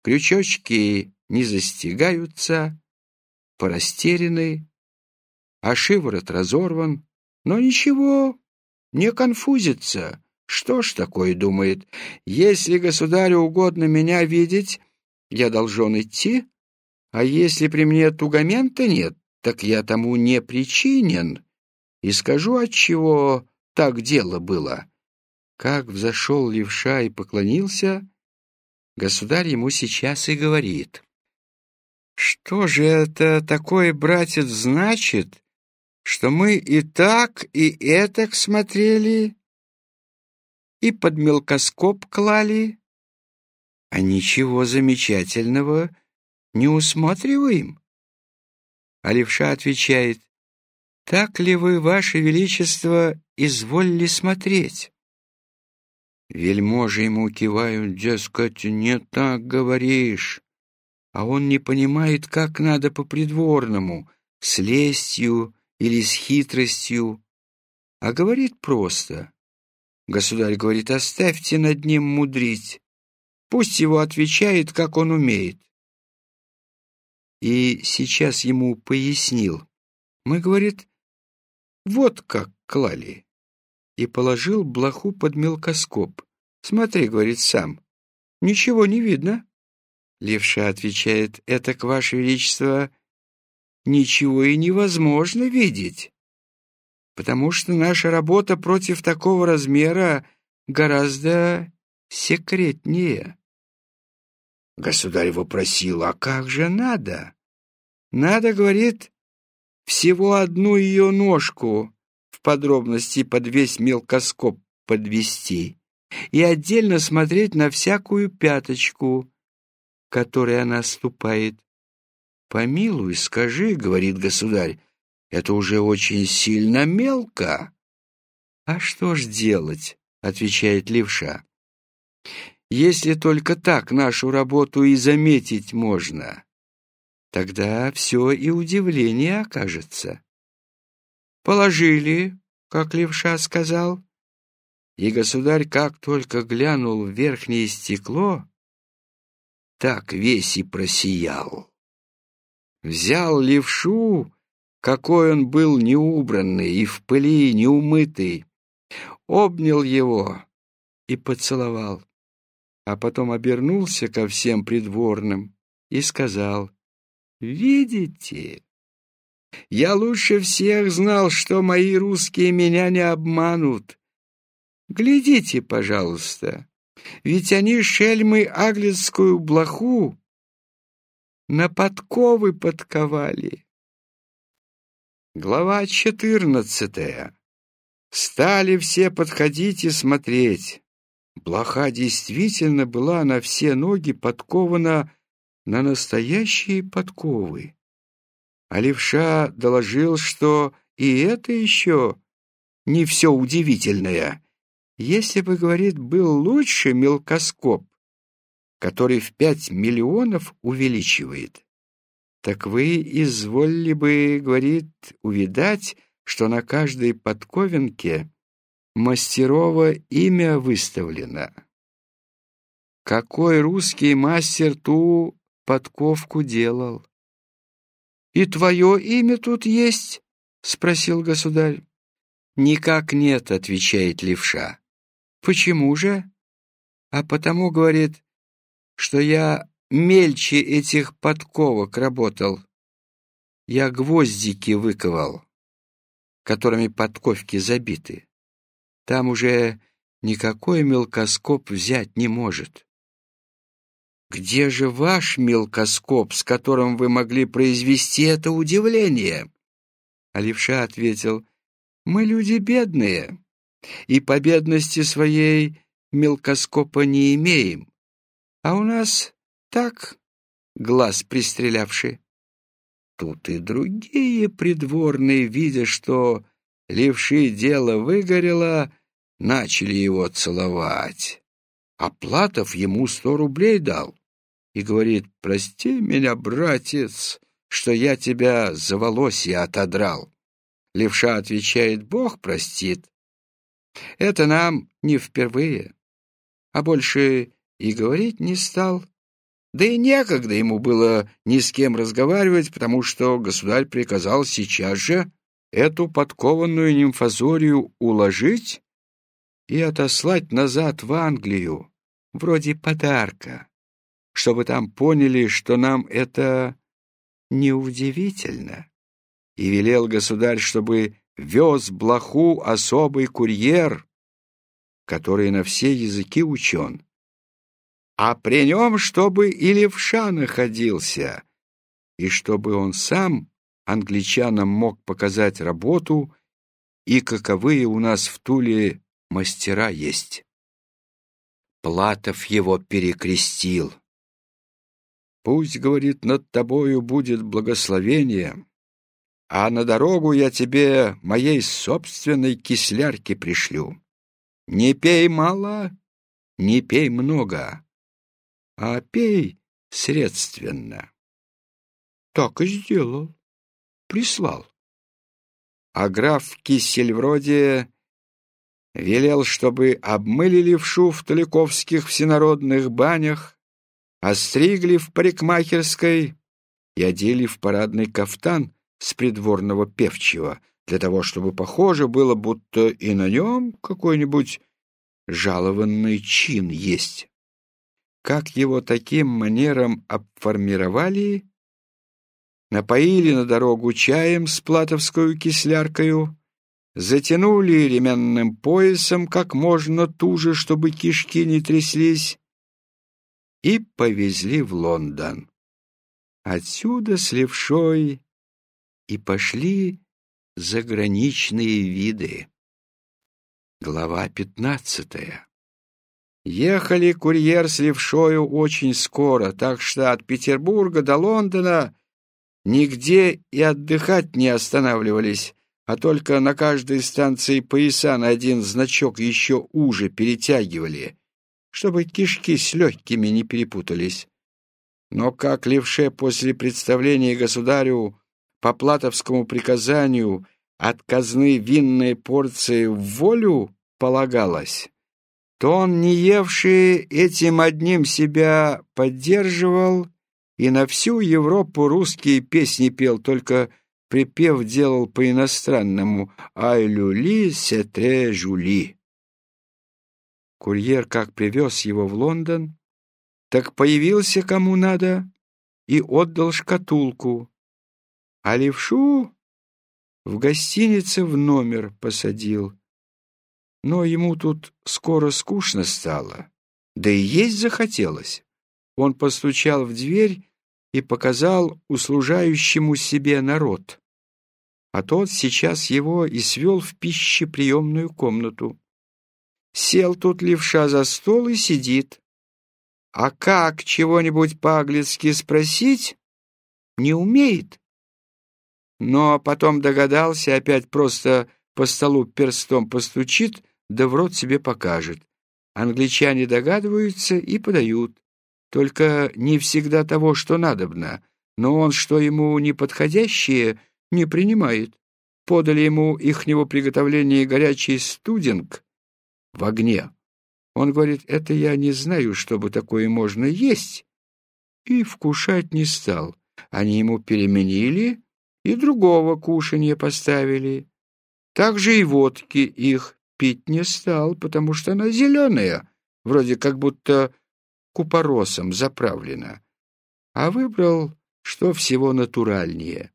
крючочки не застигаются, порастерянный, а шиворот разорван. Но ничего, не конфузится. Что ж такое, думает, если государю угодно меня видеть, я должен идти, а если при мне тугамента нет, так я тому не причинен, и скажу, отчего так дело было. Как взошел левша и поклонился, государь ему сейчас и говорит. «Что же это такое, братец, значит, что мы и так, и этак смотрели, и под мелкоскоп клали, а ничего замечательного не усматриваем. А левша отвечает, «Так ли вы, ваше величество, изволили смотреть?» Вельможи ему кивают, дескать, «Не так говоришь». А он не понимает, как надо по-придворному, с лестью или с хитростью, а говорит просто. Государь говорит, оставьте над ним мудрить, пусть его отвечает, как он умеет. И сейчас ему пояснил. Мы, говорит, вот как клали. И положил блоху под мелкоскоп. Смотри, говорит сам, ничего не видно. Левша отвечает, это, к ваше величество, ничего и невозможно видеть, потому что наша работа против такого размера гораздо секретнее. Государь вопросил, а как же надо? Надо, говорит, всего одну ее ножку в подробности под весь мелкоскоп подвести, и отдельно смотреть на всякую пяточку, которой она ступает. «Помилуй, скажи, — говорит государь, — это уже очень сильно мелко». «А что ж делать?» — отвечает левша. «Если только так нашу работу и заметить можно, тогда все и удивление окажется». Положили, как левша сказал, и государь как только глянул в верхнее стекло, так весь и просиял. Взял левшу, какой он был неубранный и в пыли неумытый, обнял его и поцеловал, а потом обернулся ко всем придворным и сказал, «Видите, я лучше всех знал, что мои русские меня не обманут. Глядите, пожалуйста, ведь они шельмы аглицкую блоху на подковы подковали. Глава четырнадцатая. Стали все подходить и смотреть. Блоха действительно была на все ноги подкована на настоящие подковы. А левша доложил, что и это еще не все удивительное. Если бы, говорит, был лучше мелкоскоп, который в пять миллионов увеличивает, так вы изволили бы, говорит, увидать, что на каждой подковинке мастерово имя выставлено. Какой русский мастер ту подковку делал? «И твое имя тут есть?» — спросил государь. «Никак нет», — отвечает левша. «Почему же?» «А потому, — говорит, что я мельче этих подковок работал. Я гвоздики выковал, которыми подковки забиты. Там уже никакой мелкоскоп взять не может. Где же ваш мелкоскоп, с которым вы могли произвести это удивление? А ответил, мы люди бедные, и по бедности своей мелкоскопа не имеем. А у нас так, глаз пристрелявший. Тут и другие придворные, видя, что левши дело выгорело, начали его целовать. А Платов ему сто рублей дал и говорит, «Прости меня, братец, что я тебя за волосье отодрал». Левша отвечает, «Бог простит». Это нам не впервые, а больше и говорить не стал. Да и некогда ему было ни с кем разговаривать, потому что государь приказал сейчас же эту подкованную нимфозорию уложить и отослать назад в Англию, вроде подарка, чтобы там поняли, что нам это неудивительно. И велел государь, чтобы вез блоху особый курьер, который на все языки учен, а при нем, чтобы и левша находился, и чтобы он сам англичанам мог показать работу и каковые у нас в Туле мастера есть. Платов его перекрестил. «Пусть, — говорит, — над тобою будет благословение, а на дорогу я тебе моей собственной кислярки пришлю. Не пей мало, не пей много, а пей средственно. Так и сделал, прислал. А граф Кисельвроде велел, чтобы обмыли левшу в Толиковских всенародных банях, остригли в парикмахерской и одели в парадный кафтан с придворного певчего, для того, чтобы похоже было, будто и на нем какой-нибудь жалованный чин есть. Как его таким манером обформировали, напоили на дорогу чаем с платовскую кисляркою, затянули ременным поясом как можно туже, чтобы кишки не тряслись, и повезли в Лондон. Отсюда с левшой и пошли заграничные виды. Глава пятнадцатая Ехали курьер с левшою очень скоро, так что от Петербурга до Лондона нигде и отдыхать не останавливались, а только на каждой станции пояса на один значок еще уже перетягивали, чтобы кишки с легкими не перепутались. Но как левше после представления государю по платовскому приказанию от казны винной порции в волю полагалось, то он, не евший, этим одним себя поддерживал и на всю Европу русские песни пел, только припев делал по-иностранному «Ай люли, сетре жули». Курьер как привез его в Лондон, так появился кому надо и отдал шкатулку, а левшу в гостинице в номер посадил. Но ему тут скоро скучно стало, да и есть захотелось. Он постучал в дверь и показал услужающему себе народ. А тот сейчас его и свел в пищеприемную комнату. Сел тут левша за стол и сидит. А как чего-нибудь по-английски спросить, не умеет. Но потом догадался, опять просто по столу перстом постучит, да в рот себе покажет. Англичане догадываются и подают. Только не всегда того, что надобно. Но он, что ему неподходящее, не принимает. Подали ему ихнего приготовления горячий студинг в огне. Он говорит, это я не знаю, чтобы такое можно есть. И вкушать не стал. Они ему переменили и другого кушанья поставили. Также и водки их пить не стал, потому что она зеленая, вроде как будто купоросом заправлена, а выбрал, что всего натуральнее.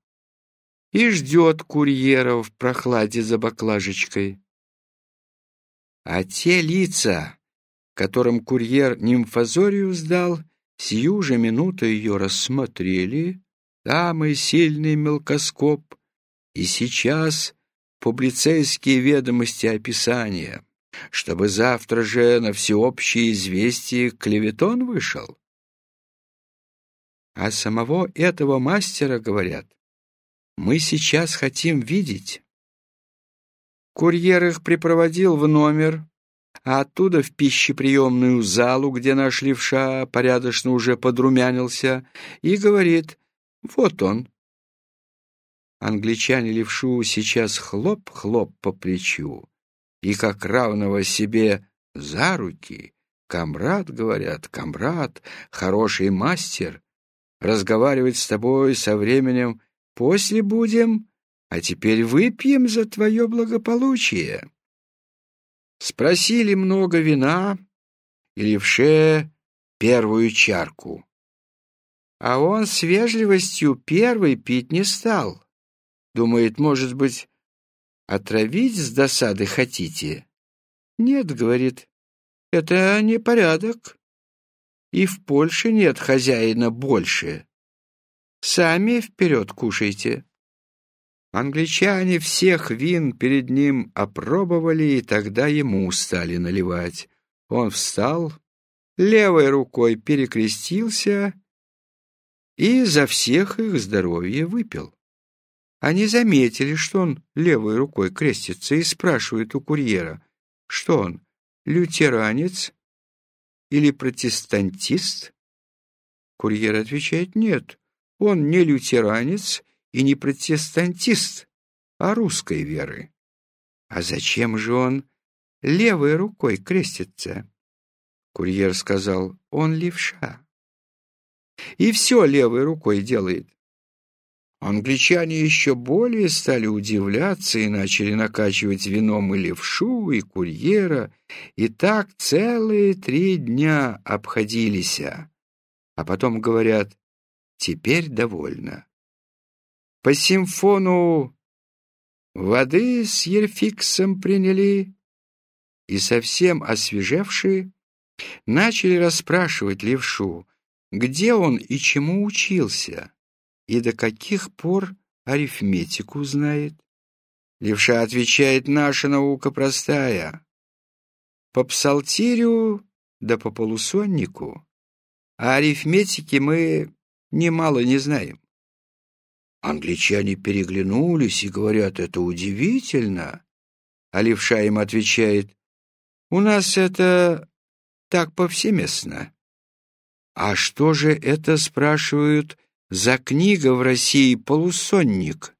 И ждет курьера в прохладе за баклажечкой. А те лица, которым курьер нимфозорию сдал, сию же минуту ее рассмотрели, самый сильный мелкоскоп, и сейчас публицейские ведомости описания, чтобы завтра же на всеобщее известие клеветон вышел. А самого этого мастера, говорят, мы сейчас хотим видеть. Курьер их припроводил в номер, а оттуда в пищеприемную залу, где наш левша порядочно уже подрумянился, и говорит «Вот он». Англичане левшу сейчас хлоп-хлоп по плечу, и как равного себе за руки, комрад, говорят, комрад, хороший мастер, разговаривать с тобой со временем после будем, а теперь выпьем за твое благополучие. Спросили много вина, и левше первую чарку. А он с вежливостью первый пить не стал. Думает, может быть, отравить с досады хотите? Нет, говорит, это не порядок. И в Польше нет хозяина больше. Сами вперед кушайте. Англичане всех вин перед ним опробовали, и тогда ему стали наливать. Он встал, левой рукой перекрестился и за всех их здоровье выпил. Они заметили, что он левой рукой крестится, и спрашивают у курьера, что он, лютеранец или протестантист? Курьер отвечает, нет, он не лютеранец и не протестантист, а русской веры. А зачем же он левой рукой крестится? Курьер сказал, он левша. И все левой рукой делает. Англичане еще более стали удивляться и начали накачивать вином и левшу, и курьера, и так целые три дня обходились. А потом говорят, теперь довольно. По симфону воды с ерфиксом приняли, и совсем освежевшие начали расспрашивать левшу, где он и чему учился и до каких пор арифметику знает? Левша отвечает, наша наука простая. По псалтирю да по полусоннику, а арифметики мы немало не знаем. Англичане переглянулись и говорят, это удивительно. А левша им отвечает, у нас это так повсеместно. А что же это, спрашивают, за книга в России «Полусонник»?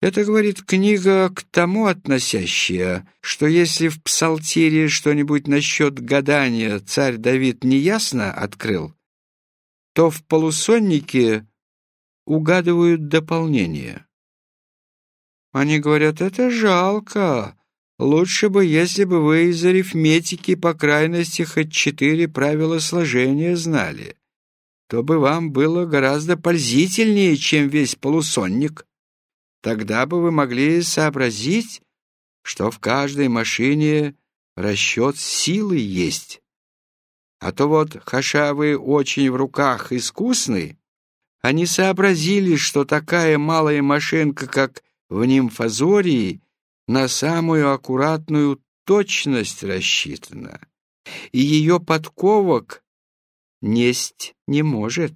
Это, говорит, книга к тому относящая, что если в псалтире что-нибудь насчет гадания царь Давид неясно открыл, то в «Полусоннике» угадывают дополнение. Они говорят, это жалко. Лучше бы, если бы вы из арифметики по крайности хоть четыре правила сложения знали. То бы вам было гораздо пользительнее, чем весь полусонник. Тогда бы вы могли сообразить, что в каждой машине расчет силы есть. А то вот, хаша вы очень в руках искусны, они сообразили, что такая малая машинка, как в нимфазории, на самую аккуратную точность рассчитана, и ее подковок несть не может.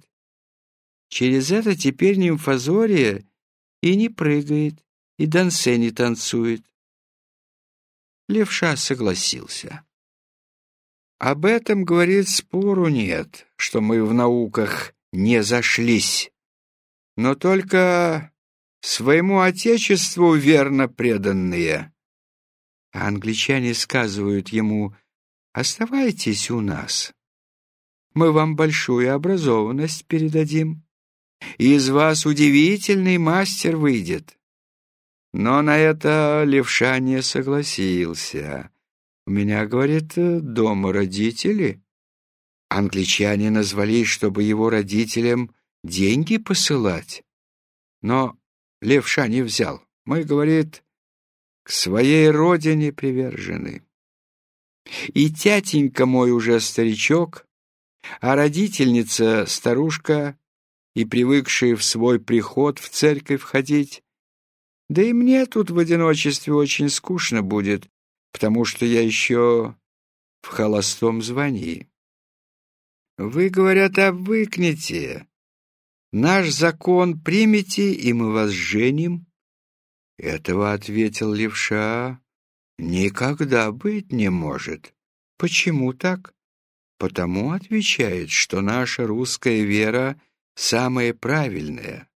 Через это теперь нимфазория и не прыгает, и дансе не танцует. Левша согласился. Об этом, говорит, спору нет, что мы в науках не зашлись, но только своему отечеству верно преданные. А англичане сказывают ему, оставайтесь у нас. Мы вам большую образованность передадим. Из вас удивительный мастер выйдет. Но на это левша не согласился. У меня, говорит, дома родители. Англичане назвались, чтобы его родителям деньги посылать. Но левша не взял. Мы, говорит, к своей родине привержены. И тятенька мой уже старичок, а родительница старушка и привыкшая в свой приход в церковь ходить. Да и мне тут в одиночестве очень скучно будет, потому что я еще в холостом звании. Вы, говорят, обвыкнете. Наш закон примите, и мы вас женим. Этого ответил левша. Никогда быть не может. Почему так? Потому отвечает, что наша русская вера самая правильная.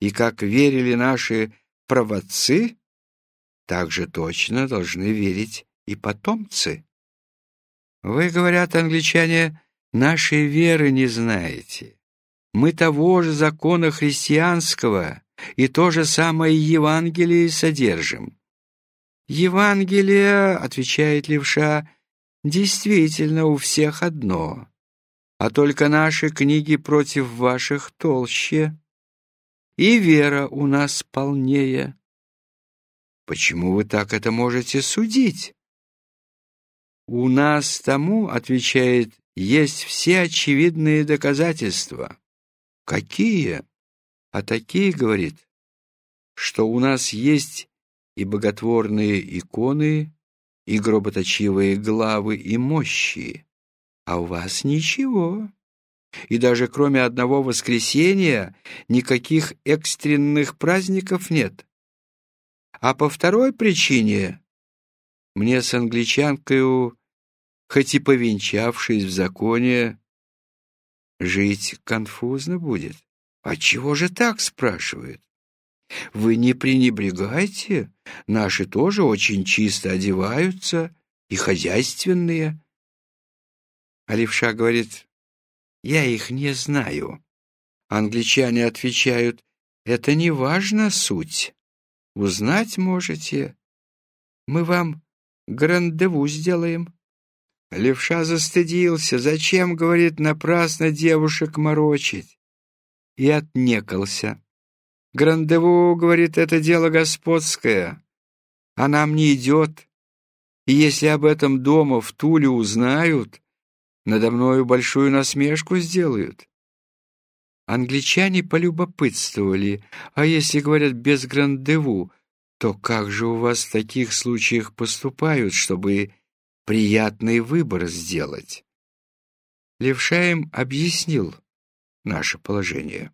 И как верили наши правоцы, так же точно должны верить и потомцы. Вы, говорят англичане, Нашей веры не знаете. Мы того же закона христианского и то же самое Евангелие содержим. Евангелие, отвечает левша, действительно у всех одно, а только наши книги против ваших толще, и вера у нас полнее. Почему вы так это можете судить? У нас тому, отвечает есть все очевидные доказательства. Какие? А такие, говорит, что у нас есть и боготворные иконы, и гроботочивые главы и мощи, а у вас ничего. И даже кроме одного воскресения никаких экстренных праздников нет. А по второй причине мне с англичанкою хоть и повенчавшись в законе, жить конфузно будет. А чего же так, спрашивает? Вы не пренебрегайте, наши тоже очень чисто одеваются и хозяйственные. А левша говорит, я их не знаю. Англичане отвечают, это не важно суть. Узнать можете. Мы вам грандеву сделаем. Левша застыдился. Зачем, говорит, напрасно девушек морочить? И отнекался. Грандеву, говорит, это дело господское, а нам не идет. И если об этом дома в Туле узнают, надо мною большую насмешку сделают. Англичане полюбопытствовали, а если, говорят, без грандеву, то как же у вас в таких случаях поступают, чтобы приятный выбор сделать. Левша им объяснил наше положение.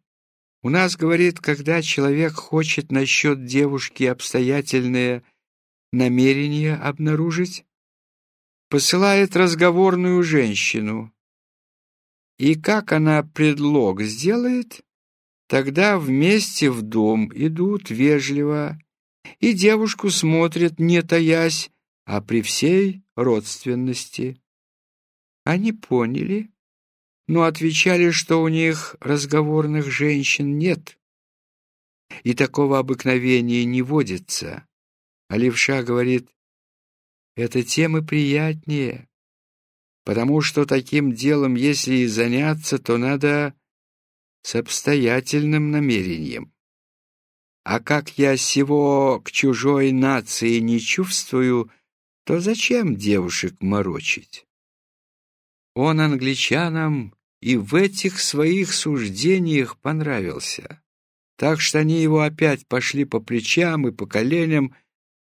У нас, говорит, когда человек хочет насчет девушки обстоятельные намерения обнаружить, посылает разговорную женщину. И как она предлог сделает, тогда вместе в дом идут вежливо, и девушку смотрят, не таясь, а при всей родственности. Они поняли, но отвечали, что у них разговорных женщин нет, и такого обыкновения не водится. А левша говорит, это тем и приятнее, потому что таким делом, если и заняться, то надо с обстоятельным намерением. А как я всего к чужой нации не чувствую, то зачем девушек морочить? Он англичанам и в этих своих суждениях понравился. Так что они его опять пошли по плечам и по коленям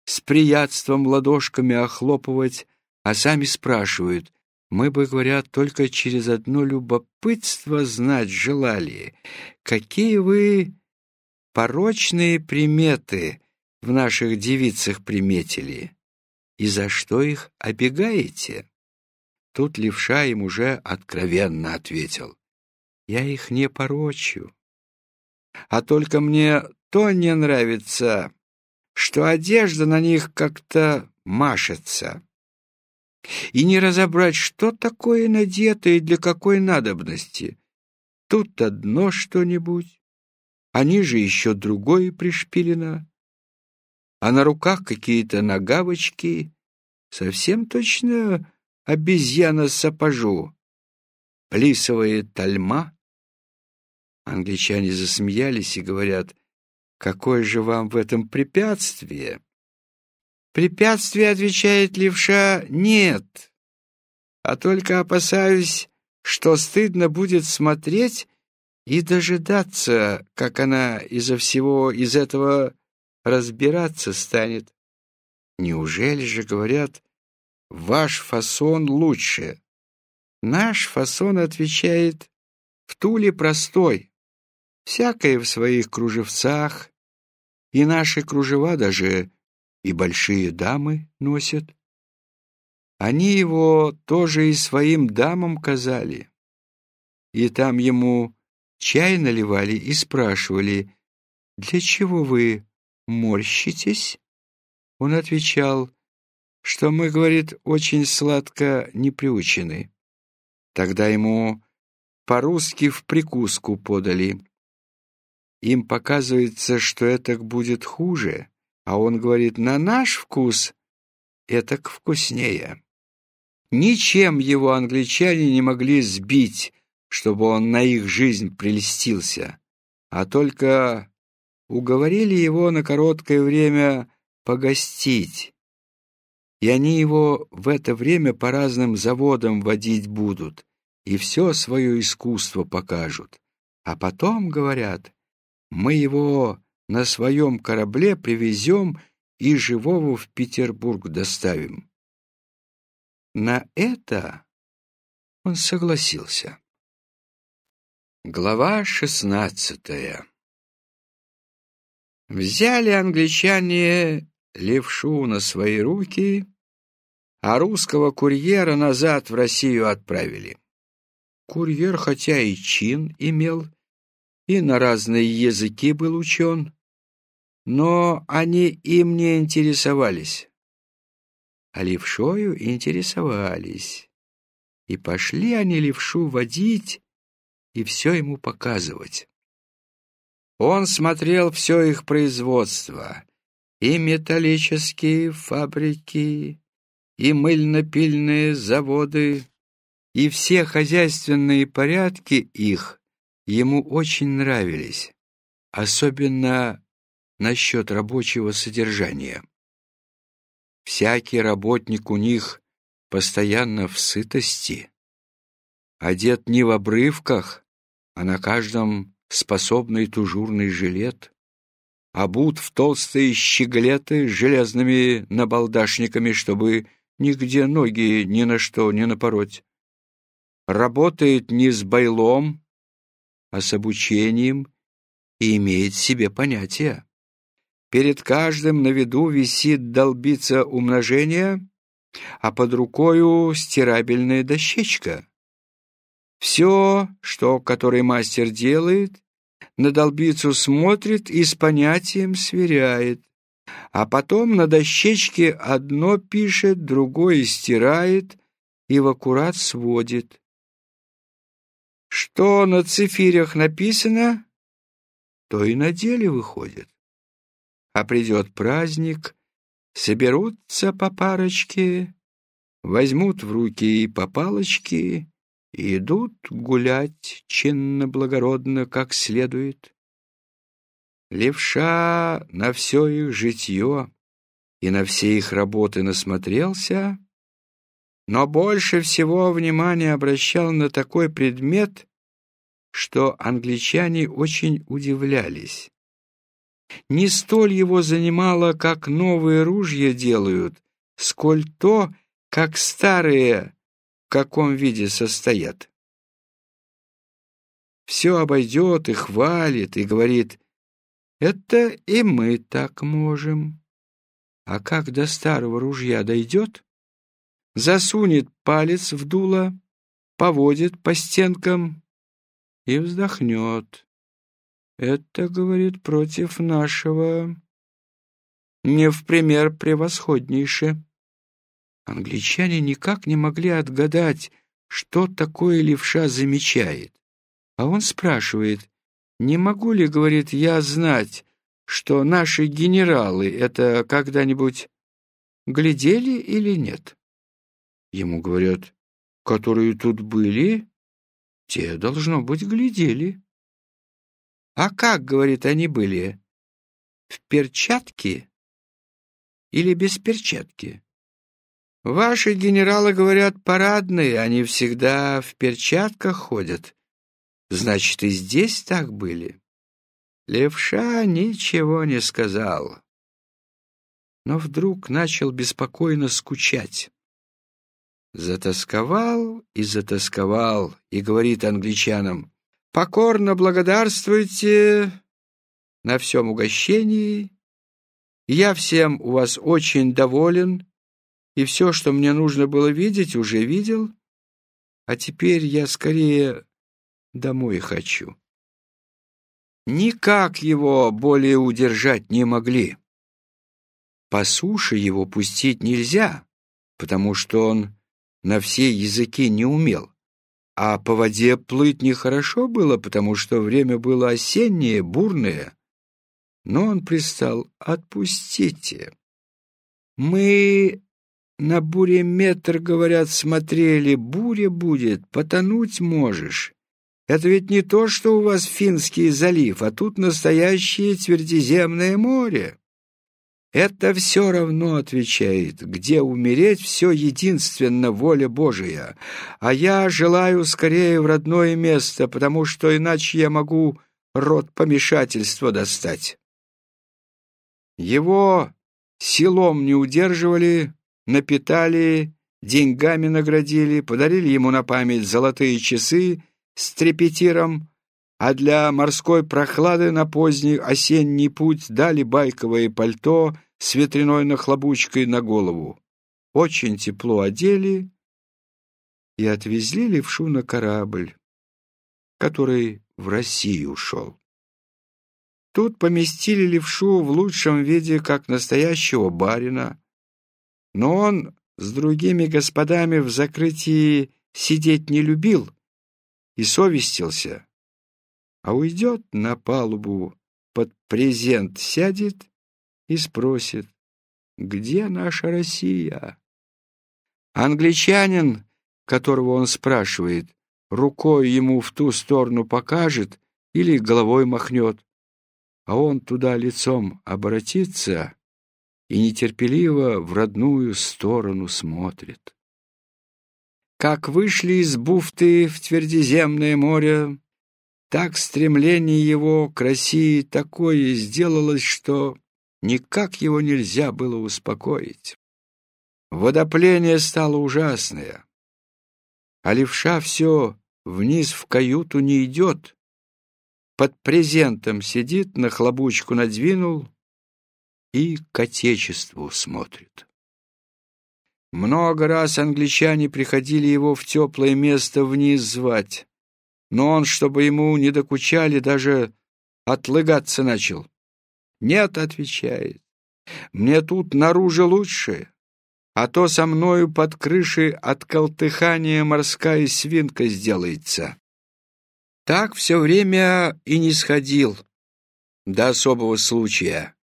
с приятством ладошками охлопывать, а сами спрашивают, мы бы, говорят, только через одно любопытство знать желали, какие вы порочные приметы в наших девицах приметили, и за что их обегаете? Тут левша им уже откровенно ответил. Я их не порочу. А только мне то не нравится, что одежда на них как-то машется. И не разобрать, что такое надето и для какой надобности. Тут одно что-нибудь, а ниже еще другое пришпилено, а на руках какие-то нагавочки, совсем точно обезьяна-сапожу, плисовая тальма. Англичане засмеялись и говорят, «Какое же вам в этом препятствие?» «Препятствие, — отвечает левша, — нет, а только опасаюсь, что стыдно будет смотреть и дожидаться, как она из-за всего из этого разбираться станет. Неужели же, говорят, Ваш фасон лучше. Наш фасон отвечает в Туле простой, всякое в своих кружевцах, и наши кружева даже и большие дамы носят. Они его тоже и своим дамам казали. И там ему чай наливали и спрашивали, «Для чего вы морщитесь?» Он отвечал, что мы, говорит, очень сладко не приучены. Тогда ему по-русски в прикуску подали. Им показывается, что это будет хуже, а он говорит, на наш вкус это вкуснее. Ничем его англичане не могли сбить, чтобы он на их жизнь прельстился, а только уговорили его на короткое время погостить, и они его в это время по разным заводам водить будут и все свое искусство покажут. А потом, говорят, мы его на своем корабле привезем и живого в Петербург доставим. На это он согласился. Глава шестнадцатая Взяли англичане левшу на свои руки, а русского курьера назад в Россию отправили. Курьер, хотя и чин имел, и на разные языки был учен, но они им не интересовались. А левшою интересовались. И пошли они левшу водить и все ему показывать. Он смотрел все их производство, и металлические фабрики, и мыльно-пильные заводы, и все хозяйственные порядки их ему очень нравились, особенно насчет рабочего содержания. Всякий работник у них постоянно в сытости, одет не в обрывках, а на каждом способный тужурный жилет обут в толстые щеглеты с железными набалдашниками, чтобы нигде ноги ни на что не напороть. работает не с байлом, а с обучением и имеет себе понятие. Перед каждым на виду висит долбица умножения, а под рукою стирабельная дощечка. Все, что который мастер делает, на долбицу смотрит и с понятием сверяет, а потом на дощечке одно пишет, другое стирает и в аккурат сводит. Что на цифирях написано, то и на деле выходит. А придет праздник, соберутся по парочке, возьмут в руки и по палочке идут гулять чинно-благородно, как следует. Левша на все их житье и на все их работы насмотрелся, но больше всего внимания обращал на такой предмет, что англичане очень удивлялись. Не столь его занимало, как новые ружья делают, сколь то, как старые в каком виде состоят. Все обойдет и хвалит, и говорит, это и мы так можем. А как до старого ружья дойдет, засунет палец в дуло, поводит по стенкам и вздохнет. Это, говорит, против нашего не в пример превосходнейше. Англичане никак не могли отгадать, что такое левша замечает. А он спрашивает, не могу ли, говорит, я знать, что наши генералы это когда-нибудь глядели или нет? Ему говорят, которые тут были, те, должно быть, глядели. А как, говорит, они были? В перчатке или без перчатки? Ваши генералы, говорят, парадные, они всегда в перчатках ходят. Значит, и здесь так были. Левша ничего не сказал, но вдруг начал беспокойно скучать. Затасковал и затасковал, и говорит англичанам, «Покорно благодарствуйте на всем угощении. Я всем у вас очень доволен, и все, что мне нужно было видеть, уже видел, а теперь я скорее домой хочу». Никак его более удержать не могли. По суше его пустить нельзя, потому что он на все языки не умел. А по воде плыть нехорошо было, потому что время было осеннее, бурное. Но он пристал «Отпустите». Мы на буреметр, говорят, смотрели, буря будет, потонуть можешь. Это ведь не то, что у вас Финский залив, а тут настоящее твердиземное море. Это все равно отвечает, где умереть все единственно воля Божия, а я желаю скорее в родное место, потому что иначе я могу род помешательства достать. Его силом не удерживали, напитали, деньгами наградили, подарили ему на память золотые часы с трепетиром, а для морской прохлады на поздний осенний путь дали байковое пальто с ветряной нахлобучкой на голову. Очень тепло одели и отвезли левшу на корабль, который в Россию ушел. Тут поместили левшу в лучшем виде, как настоящего барина, но он с другими господами в закрытии сидеть не любил и совестился, а уйдет на палубу под презент сядет и спросит, где наша Россия? Англичанин, которого он спрашивает, рукой ему в ту сторону покажет или головой махнет, а он туда лицом обратится и нетерпеливо в родную сторону смотрит. Как вышли из буфты в твердиземное море, так стремление его к России такое сделалось, что Никак его нельзя было успокоить. Водопление стало ужасное. а левша все вниз в каюту не идет. Под презентом сидит, на хлобучку надвинул и к отечеству смотрит. Много раз англичане приходили его в теплое место вниз звать, но он, чтобы ему не докучали, даже отлыгаться начал. «Нет», — отвечает, — «мне тут наружу лучше, а то со мною под крышей от колтыхания морская свинка сделается». Так все время и не сходил до особого случая.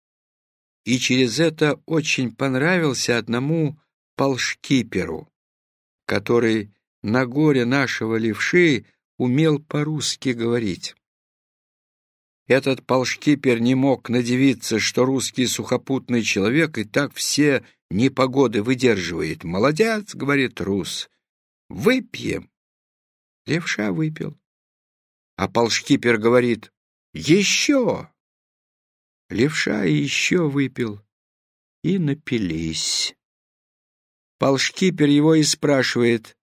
И через это очень понравился одному полшкиперу, который на горе нашего левши умел по-русски говорить. Этот полшкипер не мог надевиться, что русский сухопутный человек и так все непогоды выдерживает. «Молодец!» — говорит рус. «Выпьем!» Левша выпил. А полшкипер говорит «Еще!» Левша еще выпил. И напились. Полшкипер его и спрашивает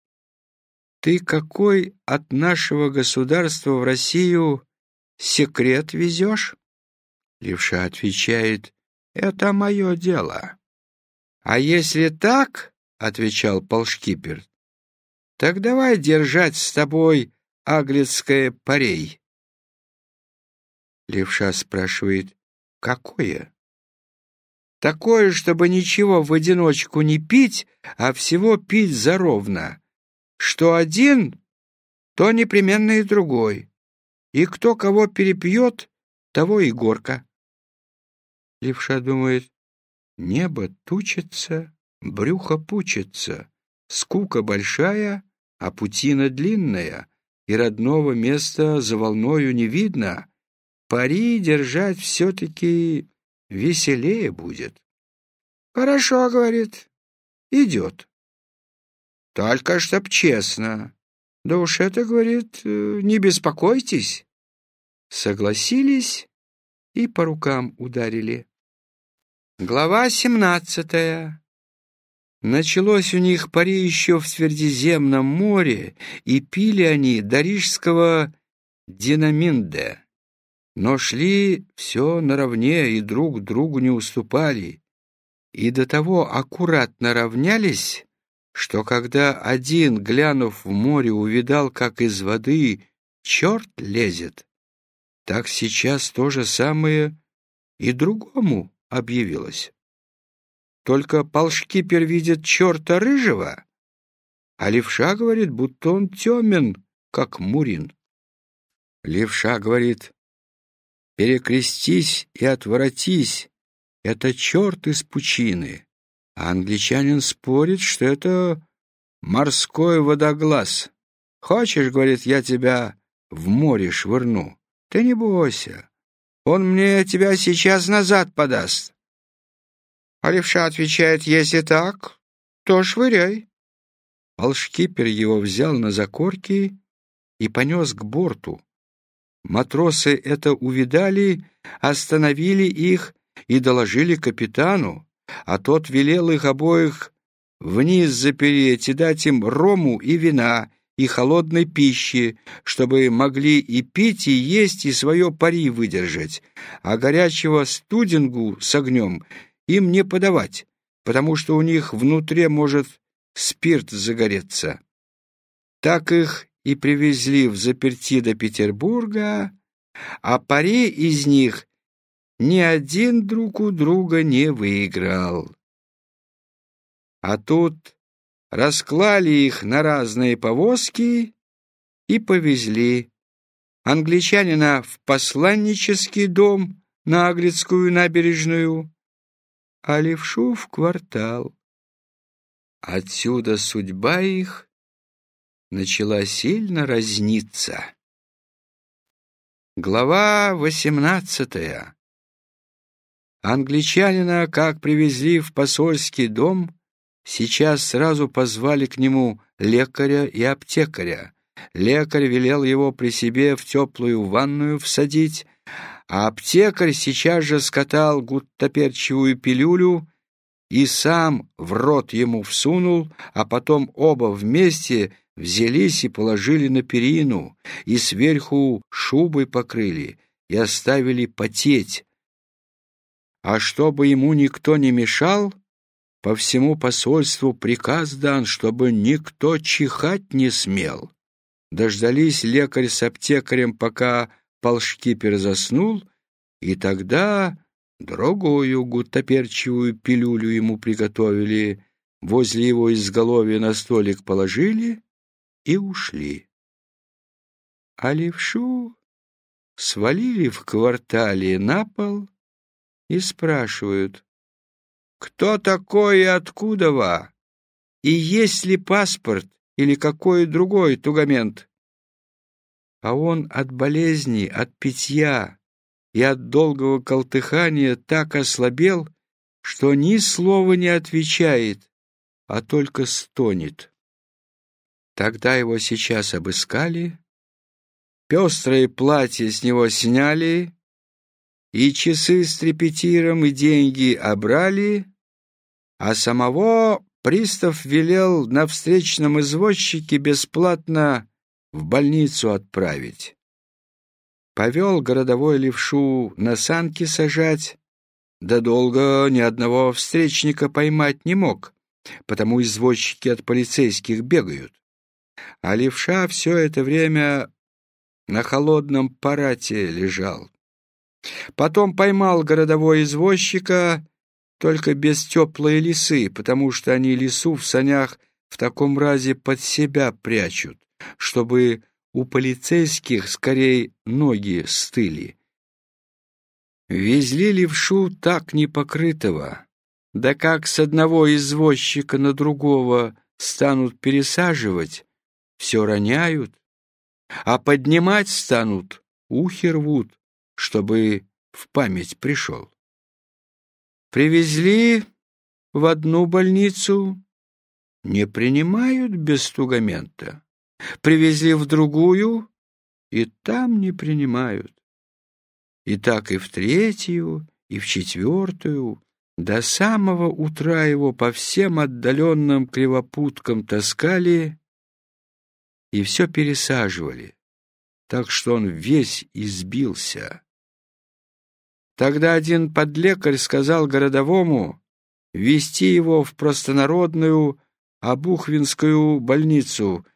«Ты какой от нашего государства в Россию секрет везешь?» Левша отвечает, «Это мое дело». «А если так, — отвечал полшкипер, — так давай держать с тобой аглицкое парей». Левша спрашивает, «Какое?» «Такое, чтобы ничего в одиночку не пить, а всего пить заровно. Что один, то непременно и другой и кто кого перепьет, того и горка. Левша думает, небо тучится, брюхо пучится, скука большая, а путина длинная, и родного места за волною не видно, пари держать все-таки веселее будет. Хорошо, говорит, идет. Только чтоб честно. Да уж это, говорит, э, не беспокойтесь. Согласились и по рукам ударили. Глава семнадцатая. Началось у них пари еще в Свердиземном море, и пили они до рижского динаминде. Но шли все наравне и друг другу не уступали, и до того аккуратно равнялись, что когда один, глянув в море, увидал, как из воды черт лезет, так сейчас то же самое и другому объявилось. Только полшкипер видит черта рыжего, а левша говорит, будто он темен, как мурин. Левша говорит, перекрестись и отворотись, это черт из пучины. А англичанин спорит, что это морской водоглаз. Хочешь, говорит, я тебя в море швырну? Ты не бойся. Он мне тебя сейчас назад подаст. А левша отвечает, если так, то швыряй. Полшкипер его взял на закорки и понес к борту. Матросы это увидали, остановили их и доложили капитану а тот велел их обоих вниз запереть и дать им рому и вина, и холодной пищи, чтобы могли и пить, и есть, и свое пари выдержать, а горячего студингу с огнем им не подавать, потому что у них внутри может спирт загореться. Так их и привезли в заперти до Петербурга, а пари из них ни один друг у друга не выиграл. А тут расклали их на разные повозки и повезли англичанина в посланнический дом на Аглицкую набережную, а левшу в квартал. Отсюда судьба их начала сильно разниться. Глава восемнадцатая Англичанина, как привезли в посольский дом, сейчас сразу позвали к нему лекаря и аптекаря. Лекарь велел его при себе в теплую ванную всадить, а аптекарь сейчас же скатал гуттаперчевую пилюлю и сам в рот ему всунул, а потом оба вместе взялись и положили на перину, и сверху шубой покрыли, и оставили потеть. А чтобы ему никто не мешал, по всему посольству приказ дан, чтобы никто чихать не смел. Дождались лекарь с аптекарем, пока полшкипер заснул, и тогда другую гуттаперчевую пилюлю ему приготовили, возле его изголовья на столик положили и ушли. А левшу свалили в квартале на пол и спрашивают, кто такой и откуда ва, и есть ли паспорт или какой другой тугамент. А он от болезни, от питья и от долгого колтыхания так ослабел, что ни слова не отвечает, а только стонет. Тогда его сейчас обыскали, пестрое платье с него сняли, и часы с трепетиром и деньги обрали, а самого пристав велел на встречном извозчике бесплатно в больницу отправить. Повел городовой левшу на санки сажать, да долго ни одного встречника поймать не мог, потому извозчики от полицейских бегают. А левша все это время на холодном парате лежал. Потом поймал городовой извозчика, только без теплой лисы, потому что они лису в санях в таком разе под себя прячут, чтобы у полицейских скорее ноги стыли. Везли левшу так непокрытого, да как с одного извозчика на другого станут пересаживать, все роняют, а поднимать станут, ухи рвут, чтобы в память пришел. Привезли в одну больницу, не принимают без тугамента. Привезли в другую, и там не принимают. И так и в третью, и в четвертую. До самого утра его по всем отдаленным кривопуткам таскали и все пересаживали, так что он весь избился. Тогда один подлекарь сказал городовому вести его в простонародную Обухвинскую больницу,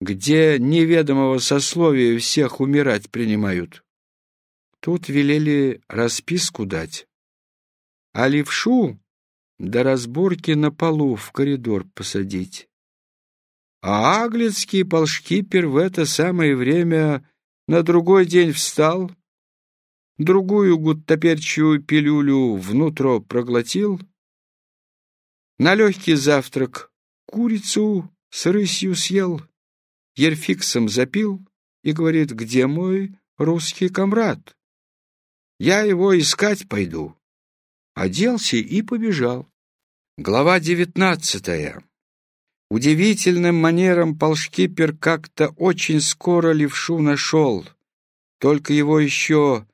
где неведомого сословия всех умирать принимают. Тут велели расписку дать, а левшу до разборки на полу в коридор посадить. А аглицкий полшкипер в это самое время на другой день встал, другую гуттаперчую пилюлю внутрь проглотил, на легкий завтрак курицу с рысью съел, ерфиксом запил и говорит, где мой русский комрад? Я его искать пойду. Оделся и побежал. Глава девятнадцатая. Удивительным манером полшкипер как-то очень скоро левшу нашел. Только его еще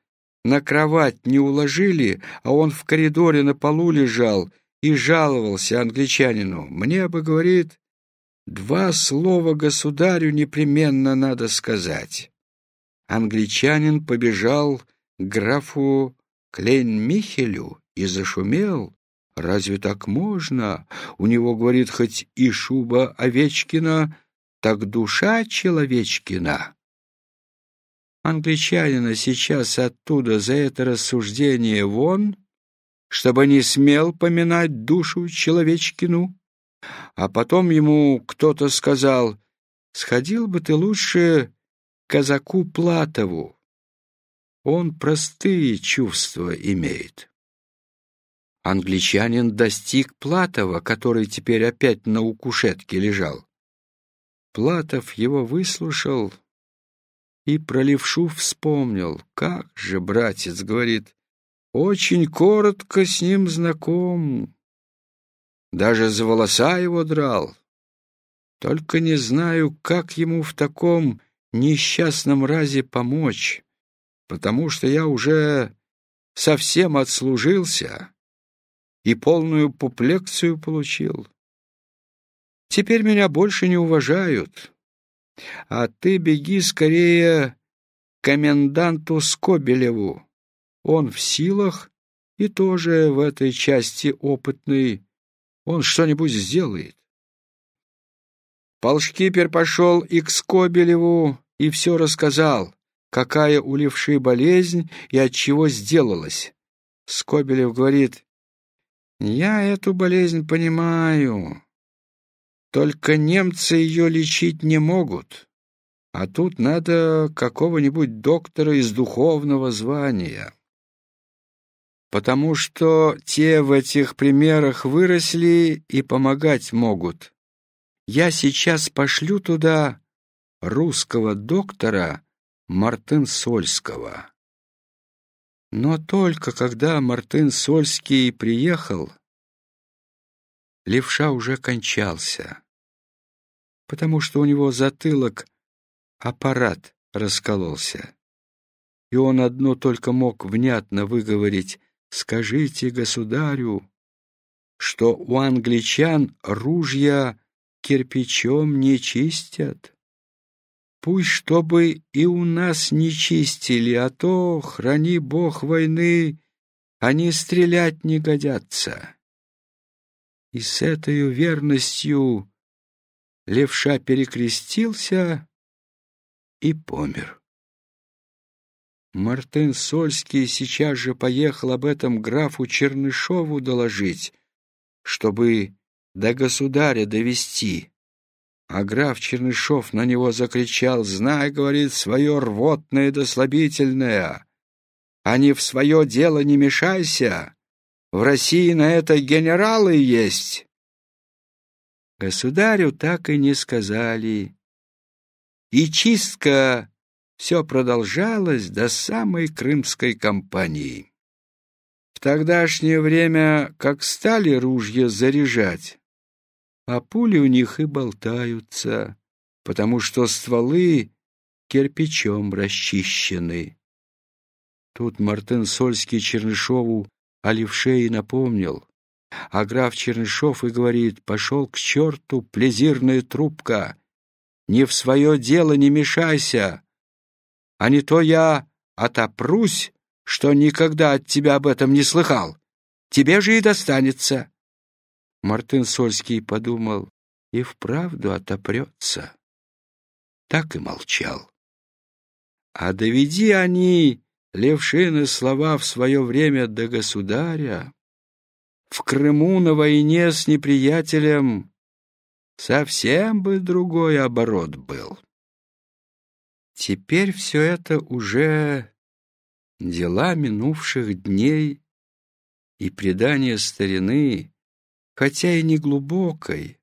на кровать не уложили, а он в коридоре на полу лежал и жаловался англичанину. «Мне бы, — говорит, — два слова государю непременно надо сказать». Англичанин побежал к графу Клейн-Михелю и зашумел. «Разве так можно? У него, — говорит, — хоть и шуба Овечкина, так душа человечкина». Англичанина сейчас оттуда за это рассуждение вон, чтобы не смел поминать душу человечкину. А потом ему кто-то сказал, «Сходил бы ты лучше к казаку Платову. Он простые чувства имеет». Англичанин достиг Платова, который теперь опять на укушетке лежал. Платов его выслушал и про левшу вспомнил. Как же, братец, говорит, очень коротко с ним знаком. Даже за волоса его драл. Только не знаю, как ему в таком несчастном разе помочь, потому что я уже совсем отслужился и полную пуплекцию получил. Теперь меня больше не уважают. А ты беги скорее коменданту Скобелеву. Он в силах и тоже в этой части опытный. Он что-нибудь сделает. Полшкипер пошел и к Скобелеву и все рассказал, какая у левши болезнь и от чего сделалась. Скобелев говорит, «Я эту болезнь понимаю, только немцы ее лечить не могут, а тут надо какого-нибудь доктора из духовного звания» потому что те в этих примерах выросли и помогать могут. Я сейчас пошлю туда русского доктора Мартын Сольского. Но только когда Мартын Сольский приехал, левша уже кончался, потому что у него затылок аппарат раскололся, и он одно только мог внятно выговорить Скажите государю, что у англичан ружья кирпичом не чистят. Пусть чтобы и у нас не чистили, а то, храни бог войны, они стрелять не годятся. И с этой верностью левша перекрестился и помер. Мартын Сольский сейчас же поехал об этом графу Чернышову доложить, чтобы до государя довести. А граф Чернышов на него закричал, «Знай, — говорит, — свое рвотное да слабительное, а не в свое дело не мешайся, в России на это генералы есть». Государю так и не сказали. И чистка все продолжалось до самой крымской кампании. В тогдашнее время, как стали ружья заряжать, а пули у них и болтаются, потому что стволы кирпичом расчищены. Тут Мартын Сольский Чернышову о левше напомнил, а граф Чернышов и говорит, пошел к черту, плезирная трубка, не в свое дело не мешайся, а не то я отопрусь, что никогда от тебя об этом не слыхал. Тебе же и достанется. Мартын Сольский подумал, и вправду отопрется. Так и молчал. А доведи они, левшины, слова в свое время до государя, в Крыму на войне с неприятелем совсем бы другой оборот был. Теперь все это уже дела минувших дней и предания старины, хотя и не глубокой,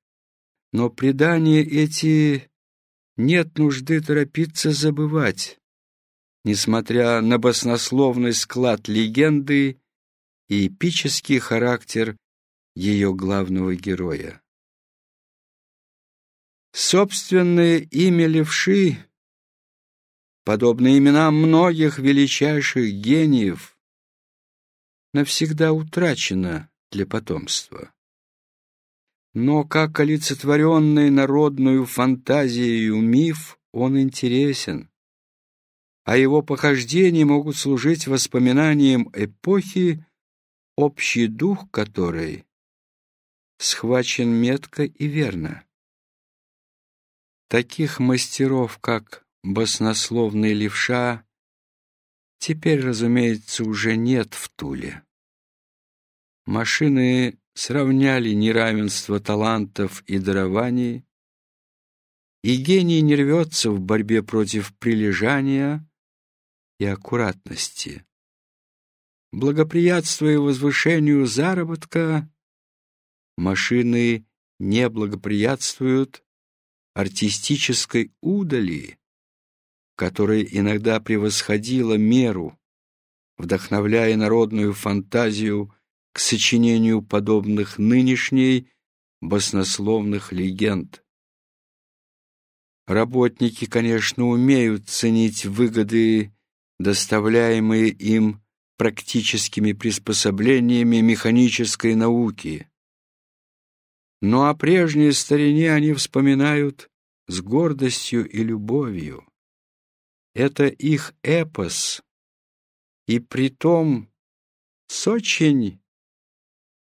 но предания эти нет нужды торопиться забывать, несмотря на баснословный склад легенды и эпический характер ее главного героя. Собственное имя левши подобно именам многих величайших гениев, навсегда утрачено для потомства. Но как олицетворенный народную фантазией миф он интересен, а его похождения могут служить воспоминанием эпохи, общий дух которой схвачен метко и верно. Таких мастеров, как баснословный левша теперь, разумеется, уже нет в Туле. Машины сравняли неравенство талантов и дарований, и гений не рвется в борьбе против прилежания и аккуратности. Благоприятствуя возвышению заработка, машины не благоприятствуют артистической удали которая иногда превосходила меру, вдохновляя народную фантазию к сочинению подобных нынешней баснословных легенд. Работники, конечно, умеют ценить выгоды, доставляемые им практическими приспособлениями механической науки. но о прежней старине они вспоминают с гордостью и любовью. Это их эпос, и притом с очень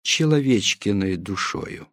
человечкиной душою.